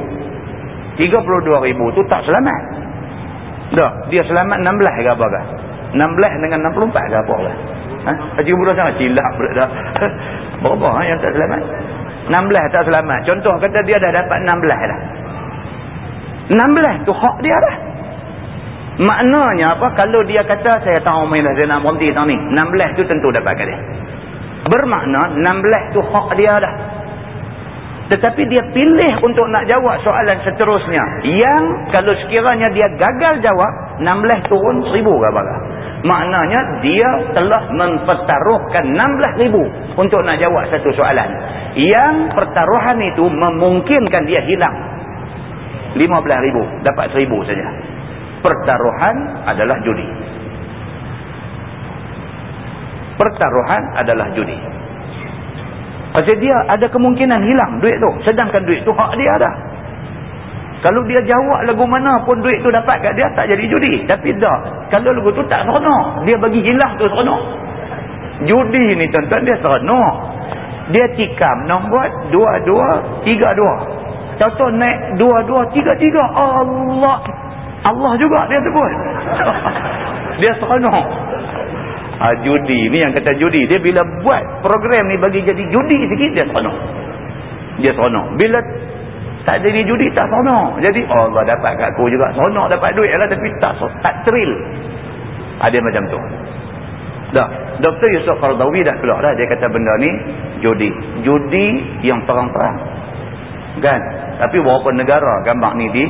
32 ribu tu tak selamat. Dah, dia selamat 16 ke apa ke? 16 dengan 64 ke apa ke? Ha? Haji Umrah sangat silap pula dah. (laughs) Berapa ha, yang tak selamat? 16 tak selamat. Contoh kata dia dah dapat 16 dah. 16 tu hak dia dah. Maknanya apa? Kalau dia kata saya tahu mainlah saya nak berhenti tahun ni. 16 tu tentu dapat kat dia. Bermakna 16 tu hak dia dah. Tetapi dia pilih untuk nak jawab soalan seterusnya. Yang kalau sekiranya dia gagal jawab, 16 turun 1000 ke apa Maknanya dia telah mempertaruhkan 16 ribu untuk nak jawab satu soalan. Yang pertaruhan itu memungkinkan dia hilang 15 ribu. Dapat 1000 saja. Pertaruhan adalah judi. Pertaruhan adalah judi. Pasal dia ada kemungkinan hilang duit tu. Sedangkan duit tu hak dia dah. Kalau dia jawab lagu mana pun duit tu dapat kat dia, tak jadi judi. Tapi dah. Kalau lagu tu tak seronok. Dia bagi hilang tu seronok. Judi ni tuan-tuan dia seronok. Dia tikam. Buat dua-dua, tiga-dua. Contoh naik dua-dua, tiga-tiga. Allah. Allah juga dia sebut. (laughs) dia seronok. Ha, judi ni yang kata judi. Dia bila buat program ni bagi jadi judi sikit, dia seronok. Dia seronok. Bila tak jadi judi tak seronok. Jadi Allah dapat kat aku juga. Seronok dapat duit lah tapi tak tak thrill. Ada macam tu. Dah. Dr. Yusuf Qardawi dah keluar dah. Dia kata benda ni judi. Judi yang terang-terang. Kan? Tapi berapa negara gambar ni di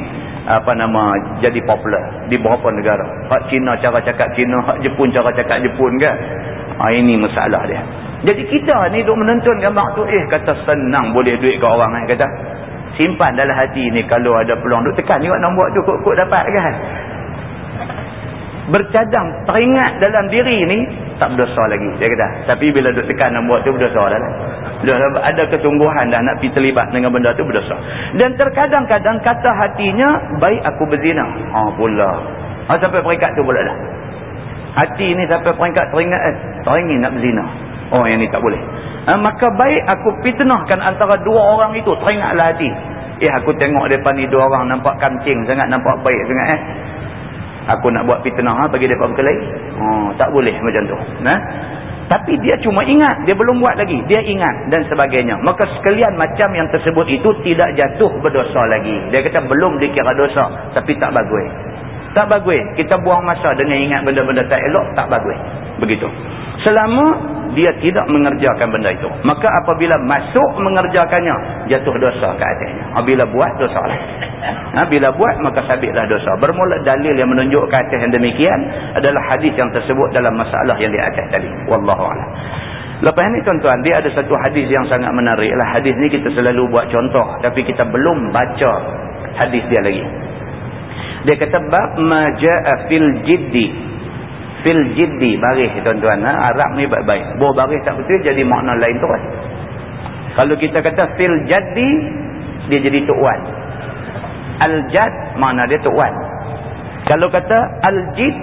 apa nama jadi popular di beberapa negara. Hak Cina cara cakap Cina, hak Jepun cara cakap Jepun kan. Ha, ini masalah dia. Jadi kita ni duk menonton gambar tu eh kata senang boleh duit ke orang eh kata simpan dalam hati ni kalau ada peluang duk tekan juga buat tu kok-kok dapat kan bercadang teringat dalam diri ni tak berdosa lagi. Dia kata tapi bila duk tekan nak buat tu berdosa dah lah. Ada kesungguhan dah nak pergi terlibat dengan benda tu berdosa. Dan terkadang-kadang kata hatinya baik aku berzina. Ha pula. Ha, sampai peringkat tu pula dah. Hati ni sampai peringkat teringat eh teringin nak berzina. Oh yang ni tak boleh. Ha, maka baik aku fitnahkan antara dua orang itu teringatlah hati. Eh aku tengok depan ni dua orang nampak kancing sangat nampak baik sangat eh aku nak buat fitnah ha, bagi mereka berkelahi oh, tak boleh macam tu. Nah? tapi dia cuma ingat dia belum buat lagi. Dia ingat dan sebagainya. Maka sekalian macam yang tersebut itu tidak jatuh berdosa lagi. Dia kata belum dikira dosa tapi tak bagus. Tak bagus. Kita buang masa dengan ingat benda-benda tak elok tak bagus. Begitu selama dia tidak mengerjakan benda itu. Maka apabila masuk mengerjakannya, jatuh dosa ke atasnya. Bila buat, dosa lah. Ha, bila buat, maka sabitlah dosa. Bermula dalil yang menunjukkan atas yang demikian adalah hadis yang tersebut dalam masalah yang di atas tadi. Wallahu'ala. Lepas ini tuan-tuan, dia ada satu hadis yang sangat menarik. Lah. Hadis ni kita selalu buat contoh. Tapi kita belum baca hadis dia lagi. Dia kata, Bab maja'a fil jiddi fil jiddi baris tuan-tuan ha? Arab ni baik-baik. Boh baris tak betul jadi makna lain tu kan kalau kita kata fil jaddi dia jadi tuan al-jad makna dia tuan kalau kata al-jid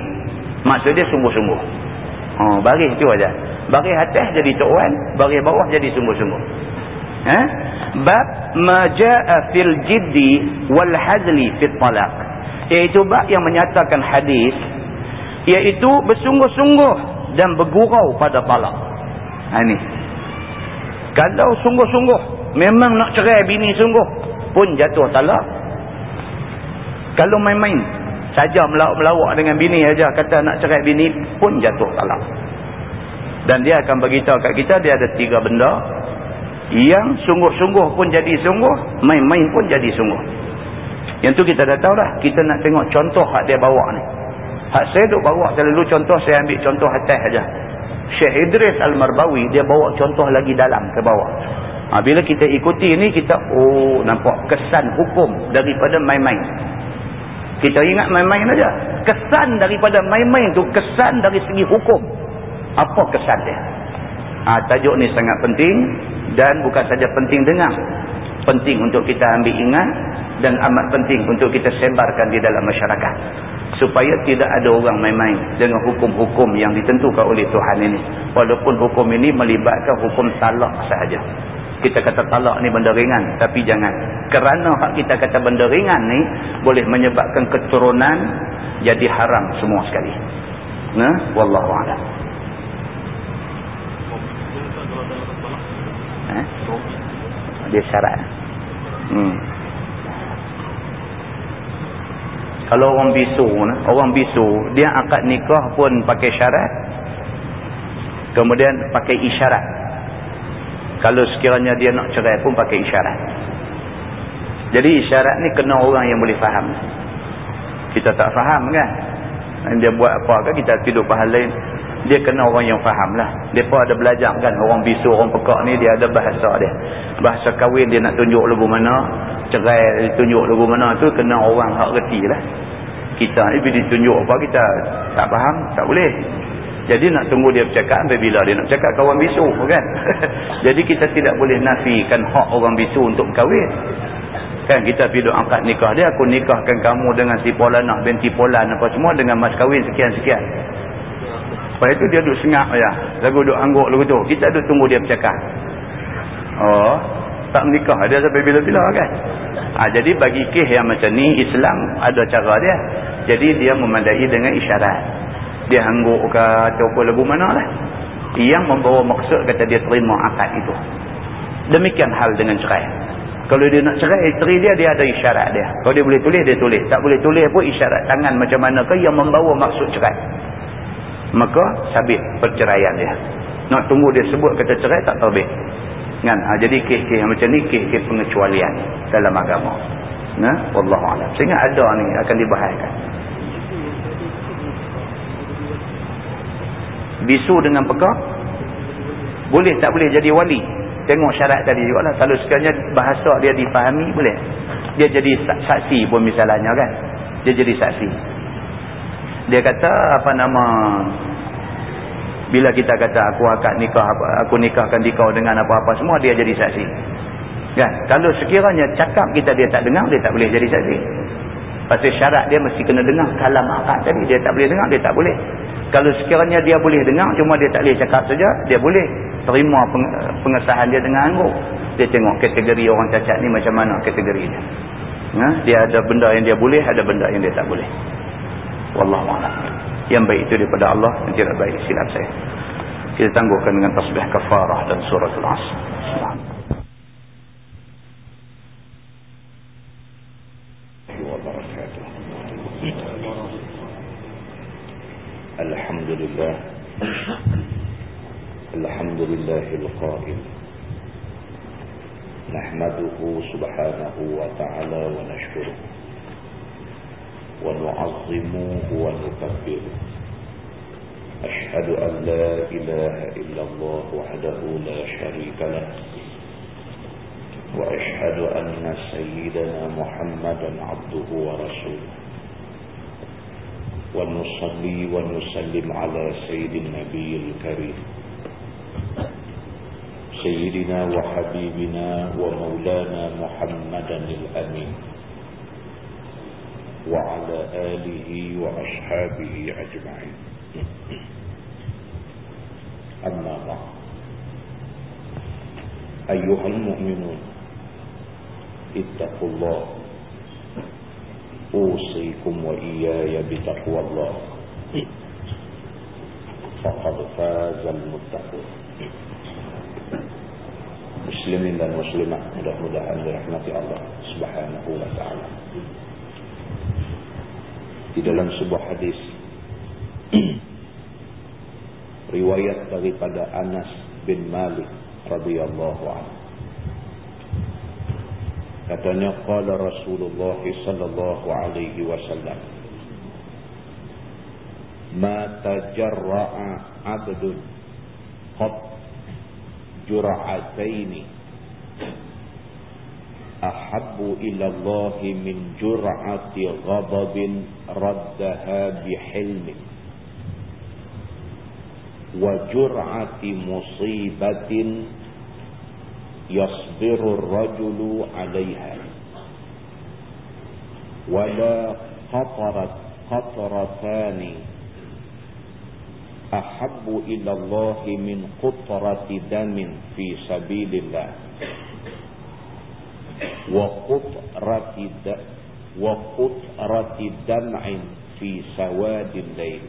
maksud dia sungguh-sungguh. Oh, baris tu aja. Baris atas jadi tuan baris bawah jadi sungguh-sungguh. Ha? bab ma jaa fil jiddi wal hazli fit talaq. Iaitu bab yang menyatakan hadis iaitu bersungguh-sungguh dan bergurau pada talak ha ni kalau sungguh-sungguh memang nak cerai bini sungguh pun jatuh talak kalau main-main saja melawak-melawak dengan bini aja kata nak cerai bini pun jatuh talak dan dia akan beritahu kat kita dia ada tiga benda yang sungguh-sungguh pun jadi sungguh main-main pun jadi sungguh. Yang tu kita dah tahu dah kita nak tengok contoh hak dia bawa ni hak saya duk bawa selalu contoh saya ambil contoh atas aja Syekh Idris Al-Marbawi dia bawa contoh lagi dalam ke bawah ha, bila kita ikuti ni kita oh nampak kesan hukum daripada main-main kita ingat main-main aja. Kesan daripada main-main tu kesan dari segi hukum. Apa kesan dia? Ha, tajuk ni sangat penting dan bukan saja penting dengar. Penting untuk kita ambil ingat dan amat penting untuk kita sebarkan di dalam masyarakat. Supaya tidak ada orang main-main dengan hukum-hukum yang ditentukan oleh Tuhan ini. Walaupun hukum ini melibatkan hukum talak sahaja. Kita kata talak ni benda ringan tapi jangan. Kerana hak kita kata benda ringan ni boleh menyebabkan keturunan jadi haram semua sekali. Nah wallahu a'lam. Eh? Dia syarat. Hmm kalau orang bisu orang bisu dia akad nikah pun pakai syarat kemudian pakai isyarat kalau sekiranya dia nak cerai pun pakai isyarat. Jadi isyarat ni kena orang yang boleh faham. Kita tak faham kan? Dia buat apa kan kita tidur pahal lain. Dia kena orang yang faham lah. Dia pun ada belajar kan. Orang bisu, orang pekak ni dia ada bahasa dia. Bahasa kahwin dia nak tunjuk lagu mana. Cerai tunjuk lagu mana tu kena orang hak reti lah. Kita ni bila ditunjuk apa kita tak faham, tak boleh. Jadi nak tunggu dia bercakap sampai bila dia nak cakap kawan bisu kan. (laughs) Jadi kita tidak boleh nafikan hak orang bisu untuk berkahwin. Kan kita pergi duk angkat nikah dia aku nikahkan kamu dengan si Polanah binti Polan apa semua dengan mas kahwin sekian-sekian. Lepas itu dia duk sengak ya. Lagu duk angguk lagu tu. Kita duk tunggu dia bercakap. Oh, tak menikah dia sampai bila-bila kan. Ha, jadi bagi kes yang macam ni Islam ada cara dia. Jadi dia memandai dengan isyarat dia hangguk ke ataupun lagu mana lah yang membawa maksud kata dia terima akad itu demikian hal dengan cerai kalau dia nak cerai isteri dia dia ada isyarat dia kalau dia boleh tulis dia tulis tak boleh tulis pun isyarat tangan macam mana ke yang membawa maksud cerai maka sabit perceraian dia. Nak tunggu dia sebut kata cerai tak terbit kan? Ha, jadi kes-kes yang macam ni kes-kes pengecualian dalam agama. Nah wallahualam sehingga ada ni akan dibahaskan. Bisu dengan pekak boleh tak boleh jadi wali. Tengok syarat tadi juga lah. Kalau sekiranya bahasa dia dipahami boleh. Dia jadi saksi pun misalnya kan. Dia jadi saksi dia kata apa nama bila kita kata aku akan nikah aku nikahkan dikau dengan apa-apa semua dia jadi saksi kan kalau sekiranya cakap kita dia tak dengar dia tak boleh jadi saksi pasal syarat dia mesti kena dengar kalam akad tadi dia tak boleh dengar dia tak boleh kalau sekiranya dia boleh dengar, cuma dia tak boleh cakap saja, dia boleh terima pengesahan dia dengan angguk. Dia tengok kategori orang cacat ni macam mana kategori dia. Ha? Dia ada benda yang dia boleh, ada benda yang dia tak boleh. Wallahualam. Yang baik itu daripada Allah, yang tidak baik silap saya. Kita tangguhkan dengan tasbih kafarah dan suratul asr. Subhanallah.
الحمد لله الحمد لله القائل نحمده سبحانه وتعالى ونشكره ونعظمه ونكبره. أشهد أن لا إله إلا الله وحده لا شريك له. وأشهد أن سيدنا محمدا عبده ورسوله. ونصلي ونسلم على سيد النبي الكريم. سيدنا وحبيبنا ومولانا محمدا الأمين. وعلى آله وأصحابه أجمعين. أما بعد. أيها المؤمنون اتقوا الله. أوصيكم وإياي بتقوى الله. فقد فاز المتقون. muslimin dan muslimat mudah-mudahan Subhanahu wa taala. Di dalam sebuah hadis. (clears throat) Riwayat daripada Anas bin Malik radhiyallahu anhu. Katanya qala Rasulullah sallallahu alaihi wasallam ma tajarra'a 'abdun qad jur'ataini ahabbu ila Allah min jur'ati ghadabin raddaha bihilmin wa jur'ati musibatin yasbiru ar-rajulu 'alayha wala qatarat qatratani ahabbu ila Allah min qutrati damin fi sabilillah وقطرة وقطرة دمع في سواد الليل.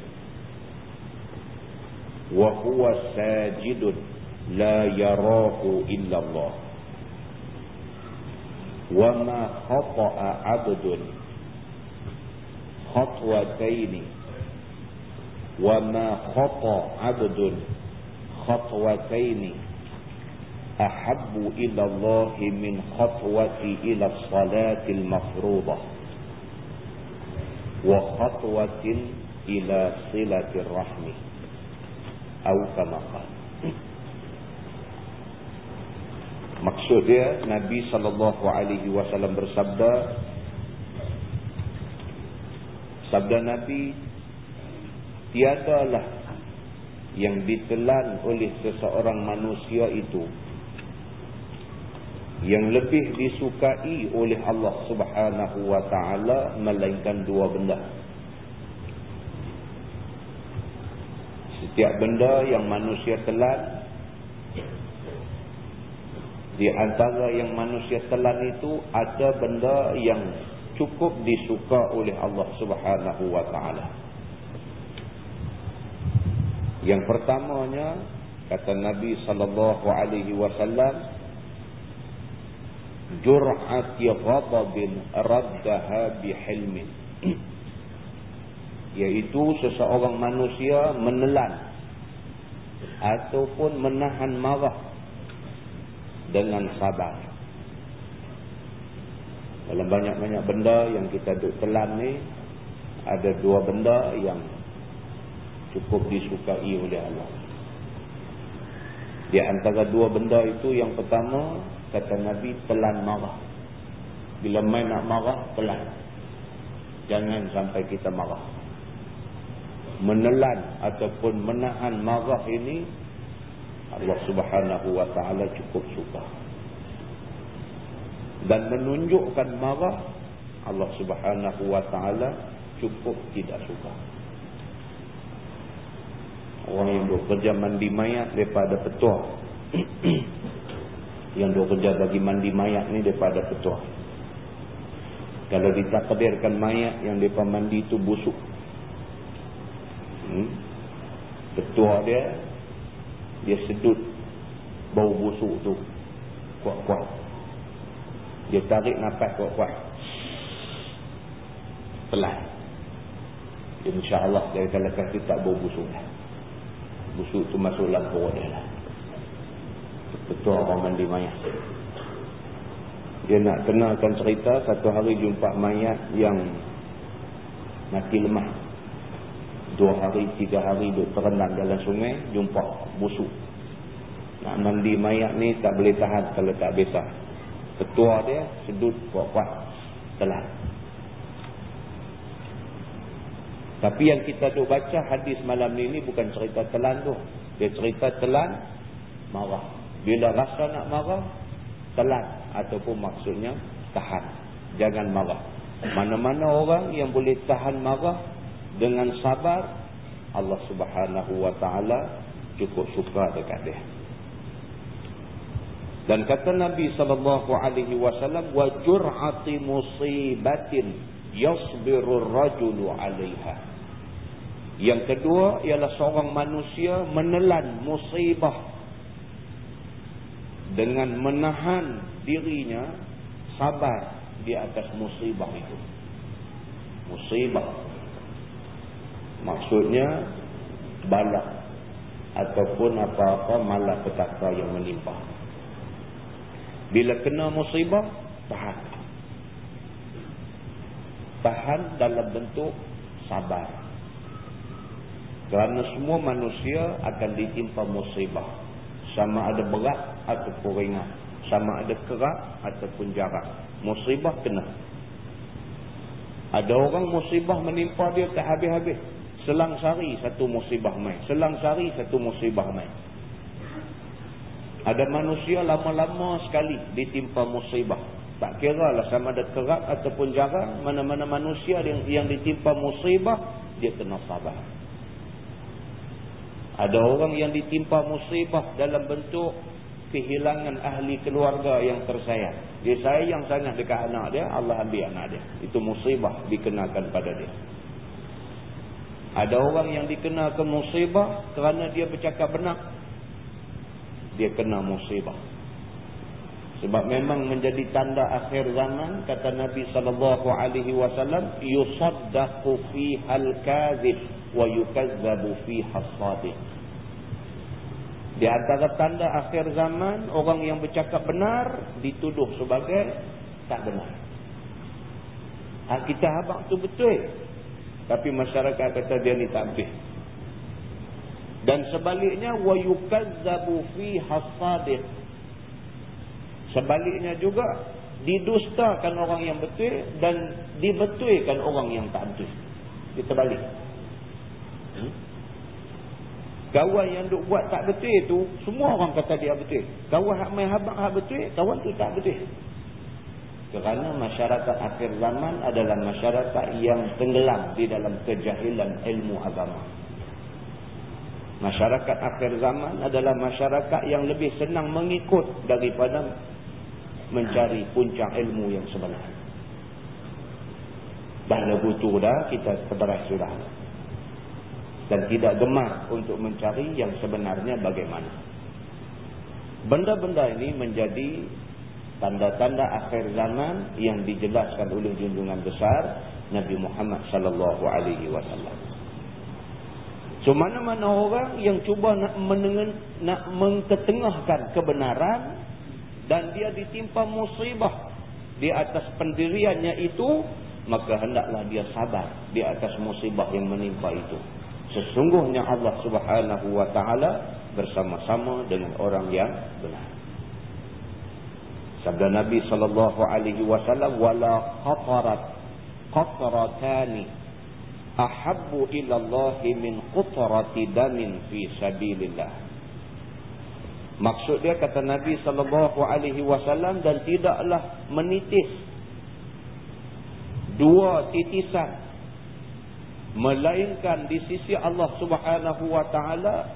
وهو ساجد لا يراه إلا الله. وما خطأ عبد خطوتين. وما خطأ عبد خطوتين. أحب إلى الله من خطوة إلى الصلاة المفروضة وخطوة إلى صلة الرحم أو كما قال Maksudnya Nabi sallallahu alaihi wasallam bersabda Sabda Nabi tiadalah yang ditelan oleh seseorang manusia itu yang lebih disukai oleh Allah Subhanahu wa taala melainkan dua benda. Setiap benda yang manusia telan di antara yang manusia telan itu ada benda yang cukup disuka oleh Allah Subhanahu wa taala. Yang pertamanya kata Nabi sallallahu alaihi wasallam jur'ati ghadabin raddaha bihilmin (clears throat) yaitu seseorang manusia menelan ataupun menahan marah dengan sabar dalam banyak-banyak benda yang kita duk telan ni ada dua benda yang cukup disukai oleh Allah. Di antara dua benda itu yang pertama kata Nabi telan marah. Bila main nak marah telan. Jangan sampai kita marah. Menelan ataupun menahan marah ini Allah Subhanahu wa taala cukup suka. Dan menunjukkan marah Allah Subhanahu wa taala cukup tidak suka. Orang yang bekerja mandi mayat daripada petua. (clears throat) yang bekerja bagi mandi mayat ni daripada petua. Kalau ditakdirkan mayat yang mereka mandi itu busuk. Hmm? Petua dia, dia sedut bau busuk tu. Kuat-kuat. Dia tarik nafas kuat-kuat. Pelan. InsyaAllah dari kalau kasih tak bau busuk busuk tu masuk dalam perut dia lah. Betul orang mandi mayat. Dia nak kenalkan cerita satu hari jumpa mayat yang mati lemah. Dua hari, tiga hari duduk terendam dalam sungai, jumpa busuk. Nak mandi mayat ni tak boleh tahan kalau tak biasa. Ketua dia sedut kuat-kuat telan. Tapi yang kita duk baca hadis malam ni, ni bukan cerita telan tu. Dia cerita telan, marah. Bila rasa nak marah, telan. Ataupun maksudnya, tahan. Jangan marah. Mana-mana orang yang boleh tahan marah dengan sabar, Allah subhanahu wa ta'ala cukup suka dekat dia. Dan kata Nabi sallallahu alaihi wasallam wa jur'ati musibatin yasbiru ar-rajulu 'alaiha. Yang kedua ialah seorang manusia menelan musibah dengan menahan dirinya sabar di atas musibah itu. Musibah maksudnya balak ataupun apa-apa malapetaka yang menimpa. Bila kena musibah, tahan. Tahan dalam bentuk sabar. Kerana semua manusia akan ditimpa musibah. Sama ada berat ataupun ringan. Sama ada kerak ataupun jarak. Musibah kena. Ada orang musibah menimpa dia tak habis-habis. Selang sehari satu musibah main. Selang sehari satu musibah main. Ada manusia lama-lama sekali ditimpa musibah. Tak kira lah sama ada kerak ataupun jarang. Mana-mana manusia yang, yang ditimpa musibah, dia kena sabar. Ada orang yang ditimpa musibah dalam bentuk kehilangan ahli keluarga yang tersayang. Dia sayang sangat dekat anak dia, Allah ambil anak dia. Itu musibah dikenakan pada dia. Ada orang yang dikenakan musibah kerana dia bercakap benar dia kena musibah. Sebab memang menjadi tanda akhir zaman kata Nabi sallallahu alaihi wasallam yusaddaqu fi al-kadhib wa yukazzabu fi as-sadiq. Di antara tanda akhir zaman orang yang bercakap benar dituduh sebagai tak benar. Ha, kita habaq tu betul. Tapi masyarakat kata dia ni tak betul. Dan sebaliknya wa yukazzabu fi hasadiq. Sebaliknya juga didustakan orang yang betul dan dibetulkan orang yang tak betul. Kita balik. Kawan yang duk buat tak betul itu semua orang kata dia betul. Kawan hak main habaq hak betul, kawan tu tak betul. Kerana masyarakat akhir zaman adalah masyarakat yang tenggelam di dalam kejahilan ilmu agama. Masyarakat akhir zaman adalah masyarakat yang lebih senang mengikut daripada mencari puncak ilmu yang sebenar. Dah lagu tu dah kita terberas sudah. Dan tidak gemar untuk mencari yang sebenarnya bagaimana. Benda-benda ini menjadi tanda-tanda akhir zaman yang dijelaskan oleh junjungan besar Nabi Muhammad sallallahu alaihi wasallam. So mana-mana orang yang cuba nak menengen, nak mengketengahkan kebenaran dan dia ditimpa musibah di atas pendiriannya itu, maka hendaklah dia sabar di atas musibah yang menimpa itu. Sesungguhnya Allah Subhanahu wa taala bersama-sama dengan orang yang benar. Sabda Nabi sallallahu alaihi wasallam wala qatarat qatratani ahabbu ila Allah min qutrati damin fi sabilillah. Maksud dia kata Nabi sallallahu alaihi wasallam dan tidaklah menitis dua titisan melainkan di sisi Allah Subhanahu wa taala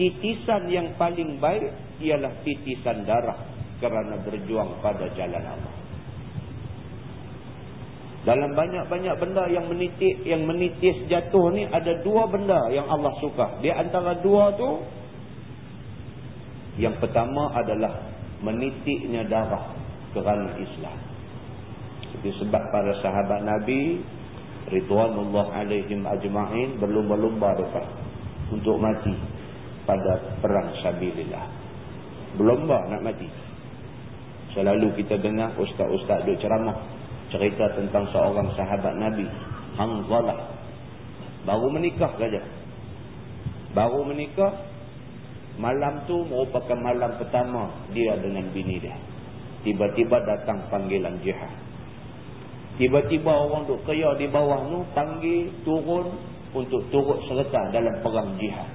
titisan yang paling baik ialah titisan darah kerana berjuang pada jalan Allah. Dalam banyak-banyak benda yang menitik, yang menitis jatuh ni ada dua benda yang Allah suka. Di antara dua tu yang pertama adalah menitiknya darah kerana Islam. Itu sebab para sahabat Nabi ridwanullah alaihim ajma'in berlumba-lumba dekat untuk mati pada perang sabilillah. Berlumba nak mati. Selalu kita dengar ustaz-ustaz duk ceramah cerita tentang seorang sahabat Nabi Hanzalah baru menikah saja baru menikah malam tu merupakan malam pertama dia dengan bini dia tiba-tiba datang panggilan jihad tiba-tiba orang duk kaya di bawah tu panggil turun untuk turut serta dalam perang jihad.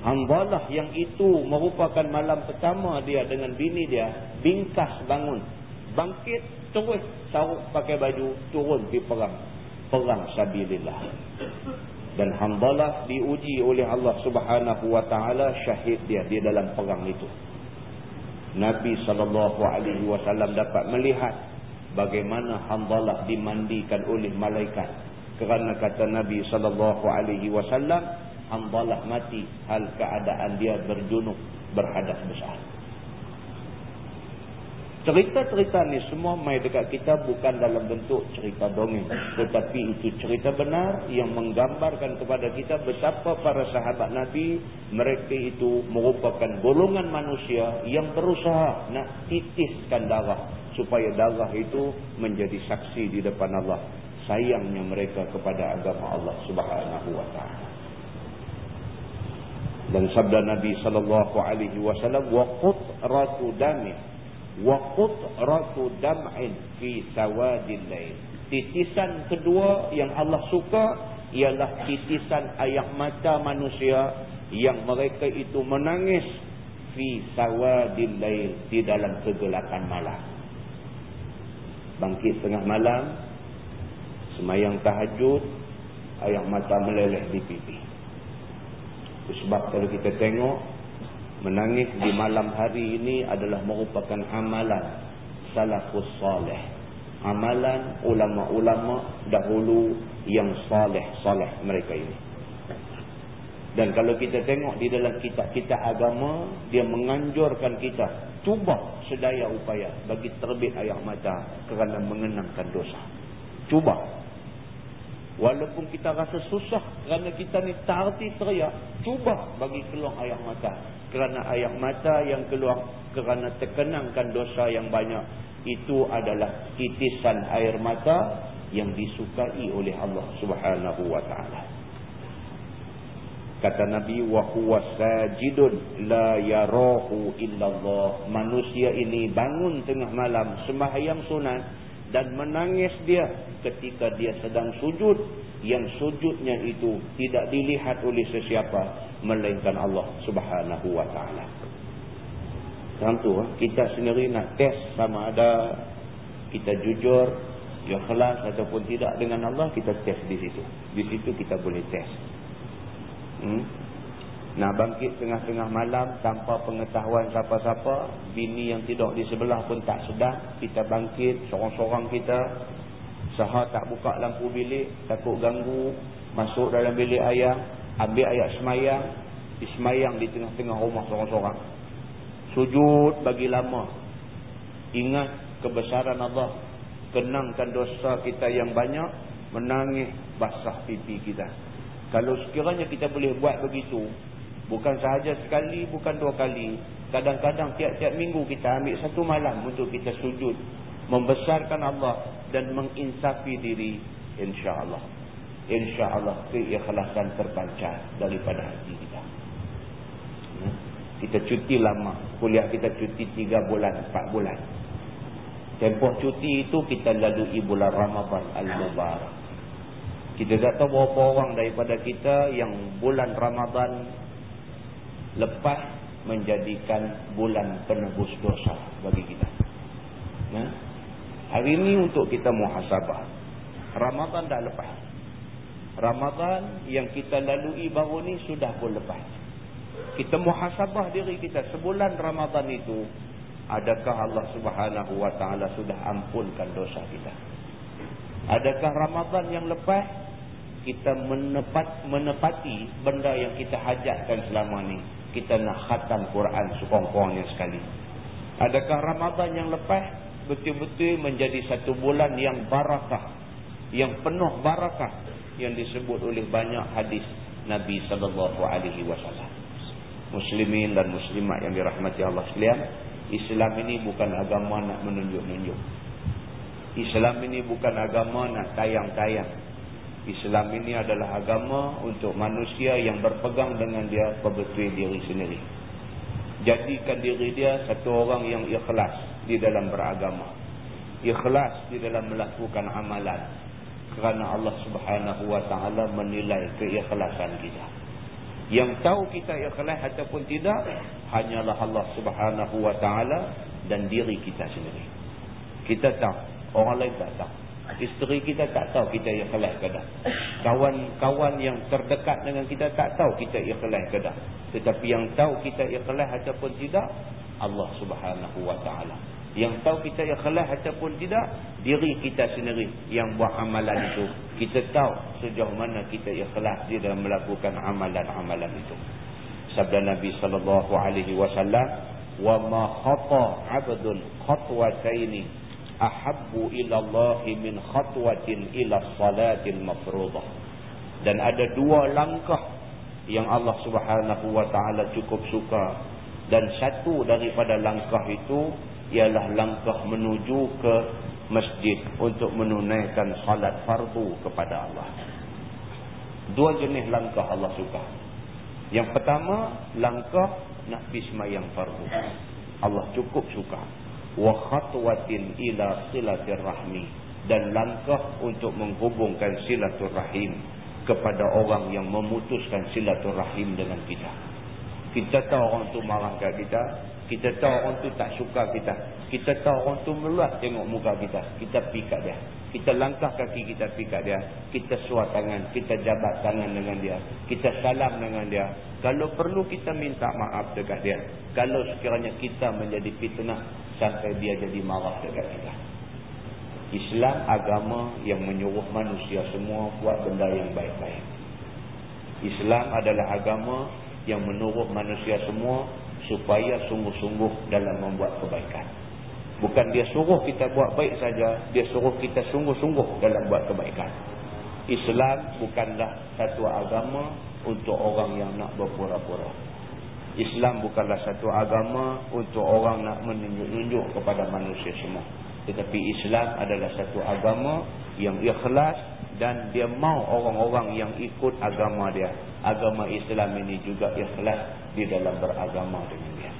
Hanzalah yang itu merupakan malam pertama dia dengan bini dia bingkas bangun. Bangkit terus saruk pakai baju turun di perang. Perang sabilillah. Dan hamdalah diuji oleh Allah Subhanahu wa taala syahid dia di dalam perang itu. Nabi SAW dapat melihat bagaimana hambalah dimandikan oleh malaikat. Kerana kata Nabi SAW, hambalah mati hal keadaan dia berjunuk berhadas besar. Cerita-cerita ni semua mai dekat kita bukan dalam bentuk cerita dongeng. Tetapi itu cerita benar yang menggambarkan kepada kita betapa para sahabat Nabi mereka itu merupakan golongan manusia yang berusaha nak titiskan darah supaya darah itu menjadi saksi di depan Allah sayangnya mereka kepada agama Allah Subhanahu wa taala. Dan sabda Nabi sallallahu alaihi wasallam wa ratu damin wa ratu dam'in fi sawadil lail. Titisan kedua yang Allah suka ialah titisan air mata manusia yang mereka itu menangis fi sawadil lail di dalam kegelapan malam bangkit tengah malam semayang tahajud air mata meleleh di pipi. Sebab kalau kita tengok menangis di malam hari ini adalah merupakan amalan salafus salih amalan ulama-ulama dahulu yang salih-salih mereka ini. Dan kalau kita tengok di dalam kitab-kitab agama dia menganjurkan kita cuba sedaya upaya bagi terbit air mata kerana mengenangkan dosa. Cuba. Walaupun kita rasa susah kerana kita ni tarti teriak cuba bagi keluar air mata. Kerana air mata yang keluar kerana terkenangkan dosa yang banyak itu adalah titisan air mata yang disukai oleh Allah Subhanahu wa taala kata nabi wa huwa sajidun la yarahu illallah manusia ini bangun tengah malam sembahyang sunat dan menangis dia ketika dia sedang sujud yang sujudnya itu tidak dilihat oleh sesiapa melainkan Allah Subhanahu wa taala. Tentu eh, kita sendiri nak test sama ada kita jujur, ikhlas ataupun tidak dengan Allah, kita test di situ. Di situ kita boleh test. Hmm? Nak bangkit tengah-tengah malam tanpa pengetahuan siapa-siapa, bini yang tidur di sebelah pun tak sedar, kita bangkit seorang-seorang kita, sahar tak buka lampu bilik, takut ganggu, masuk dalam bilik ayah, ambil ayat semayang semayang di tengah-tengah rumah seorang-seorang sujud bagi lama. Ingat kebesaran Allah. Kenangkan dosa kita yang banyak menangis basah pipi kita kalau sekiranya kita boleh buat begitu bukan sahaja sekali bukan dua kali kadang-kadang tiap-tiap minggu kita ambil satu malam untuk kita sujud membesarkan Allah dan menginsafi diri insya-Allah insya-Allah keikhlasan terpancar daripada hati kita. Ya. Kita cuti lama, kuliah kita cuti 3 bulan, 4 bulan. Tempoh cuti itu kita lalui bulan Ramadan Al-Mubarak. Kita tak tahu berapa orang daripada kita yang bulan Ramadan lepas menjadikan bulan penebus dosa bagi kita. Ya. Hari ini untuk kita muhasabah. Ramadan dah lepas. Ramadan yang kita lalui baru ni sudah pun lepas. Kita muhasabah diri kita sebulan Ramadan itu adakah Allah Subhanahu wa taala sudah ampunkan dosa kita? Adakah Ramadan yang lepas kita menepat, menepati benda yang kita hajatkan selama ni? Kita nak khatam Quran sekongkongnya sekali. Adakah Ramadan yang lepas betul-betul menjadi satu bulan yang barakah, yang penuh barakah yang disebut oleh banyak hadis Nabi sallallahu alaihi wasallam. Muslimin dan muslimat yang dirahmati Allah sekalian, Islam ini bukan agama nak menunjuk-nunjuk. Islam ini bukan agama nak tayang-tayang. Islam ini adalah agama untuk manusia yang berpegang dengan dia perbetul diri sendiri. Jadikan diri dia satu orang yang ikhlas di dalam beragama. Ikhlas di dalam melakukan amalan kerana Allah Subhanahu wa taala menilai keikhlasan kita. Yang tahu kita ikhlas ataupun tidak hanyalah Allah Subhanahu wa taala dan diri kita sendiri. Kita tahu, orang lain tak tahu. Isteri kita tak tahu kita ikhlas ke tak. Kawan-kawan yang terdekat dengan kita tak tahu kita ikhlas ke tak. Tetapi yang tahu kita ikhlas ataupun tidak Allah subhanahu wa ta'ala. Yang tahu kita ikhlas ataupun tidak, diri kita sendiri yang buat amalan itu. Kita tahu sejauh mana kita ikhlas di dalam melakukan amalan-amalan itu. Sabda Nabi sallallahu alaihi wasallam, "Wa ma khata 'abdun khatwataini ahabbu ila Allah min khatwatin ila salatil mafruḍah." Dan ada dua langkah yang Allah Subhanahu wa taala cukup suka dan satu daripada langkah itu ialah langkah menuju ke masjid untuk menunaikan salat fardu kepada Allah. Dua jenis langkah Allah suka. Yang pertama, langkah nak pergi sembahyang fardu. Allah cukup suka. Wa khatwatin ila silaturrahmi dan langkah untuk menghubungkan silaturrahim kepada orang yang memutuskan silaturahim dengan kita. Kita tahu orang tu marah kat kita. Kita tahu orang tu tak suka kita. Kita tahu orang tu meluat tengok muka kita. Kita pergi kat dia. Kita langkah kaki kita pergi dia. Kita suat tangan. Kita jabat tangan dengan dia. Kita salam dengan dia. Kalau perlu kita minta maaf dekat dia. Kalau sekiranya kita menjadi fitnah sampai dia jadi marah dekat kita. Islam agama yang menyuruh manusia semua buat benda yang baik-baik. Islam adalah agama yang menyuruh manusia semua supaya sungguh-sungguh dalam membuat kebaikan. Bukan dia suruh kita buat baik saja, dia suruh kita sungguh-sungguh dalam buat kebaikan. Islam bukanlah satu agama untuk orang yang nak berpura-pura. Islam bukanlah satu agama untuk orang nak menunjuk-nunjuk kepada manusia semua. Tetapi Islam adalah satu agama yang ikhlas dan dia mau orang-orang yang ikut agama dia. Agama Islam ini juga ikhlas di dalam beragama dengan dia.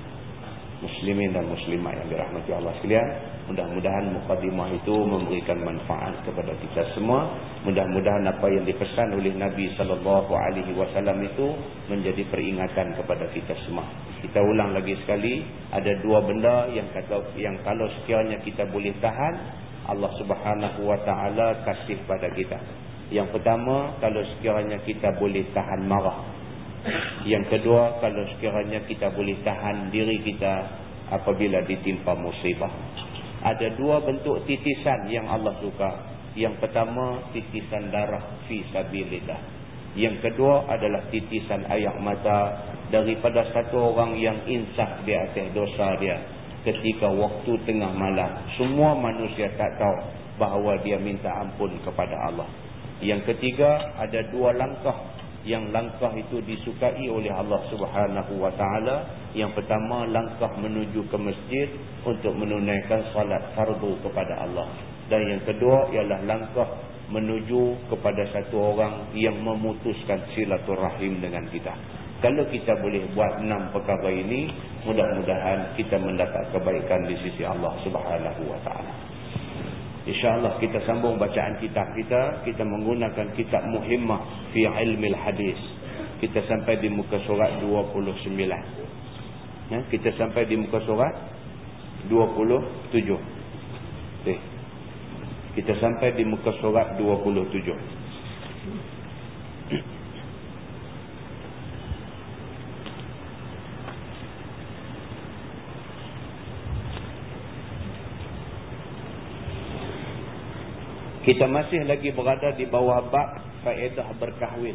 Muslimin dan muslimah yang dirahmati Allah sekalian. Mudah-mudahan mukadimah itu memberikan manfaat kepada kita semua. Mudah-mudahan apa yang dipesan oleh Nabi SAW itu menjadi peringatan kepada kita semua. Kita ulang lagi sekali. Ada dua benda yang kata yang kalau sekiranya kita boleh tahan. Allah subhanahu wa ta'ala kasih pada kita. Yang pertama, kalau sekiranya kita boleh tahan marah. Yang kedua, kalau sekiranya kita boleh tahan diri kita apabila ditimpa musibah ada dua bentuk titisan yang Allah suka. Yang pertama, titisan darah fi sabilillah. Yang kedua adalah titisan air mata daripada satu orang yang insaf di atas dosa dia ketika waktu tengah malam. Semua manusia tak tahu bahawa dia minta ampun kepada Allah. Yang ketiga, ada dua langkah yang langkah itu disukai oleh Allah Subhanahu wa taala. Yang pertama langkah menuju ke masjid untuk menunaikan salat fardu kepada Allah. Dan yang kedua ialah langkah menuju kepada satu orang yang memutuskan silaturahim dengan kita. Kalau kita boleh buat enam perkara ini mudah-mudahan kita mendapat kebaikan di sisi Allah Subhanahu wa taala InsyaAllah kita sambung bacaan kitab kita. Kita menggunakan kitab muhimmah fi ilmi hadis. Kita sampai di muka surat 29. Ya, kita sampai di muka surat 27. Okay. Kita sampai di muka surat 27. Kita masih lagi berada di bawah bab faedah berkahwin.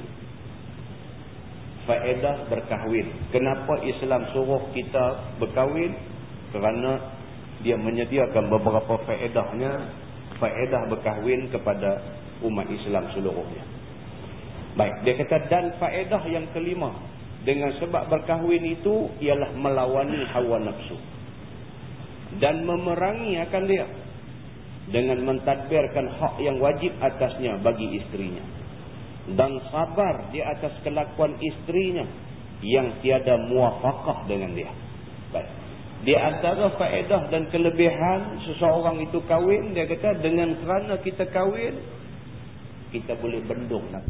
Faedah berkahwin. Kenapa Islam suruh kita berkahwin? Kerana dia menyediakan beberapa faedahnya. Faedah berkahwin kepada umat Islam seluruhnya. Baik, dia kata dan faedah yang kelima. Dengan sebab berkahwin itu ialah melawani hawa nafsu. Dan memerangi akan dia dengan mentadbirkan hak yang wajib atasnya bagi istrinya. Dan sabar di atas kelakuan istrinya yang tiada muafakah dengan dia. Baik. Di antara faedah dan kelebihan seseorang itu kahwin dia kata dengan kerana kita kahwin kita boleh bendung. nak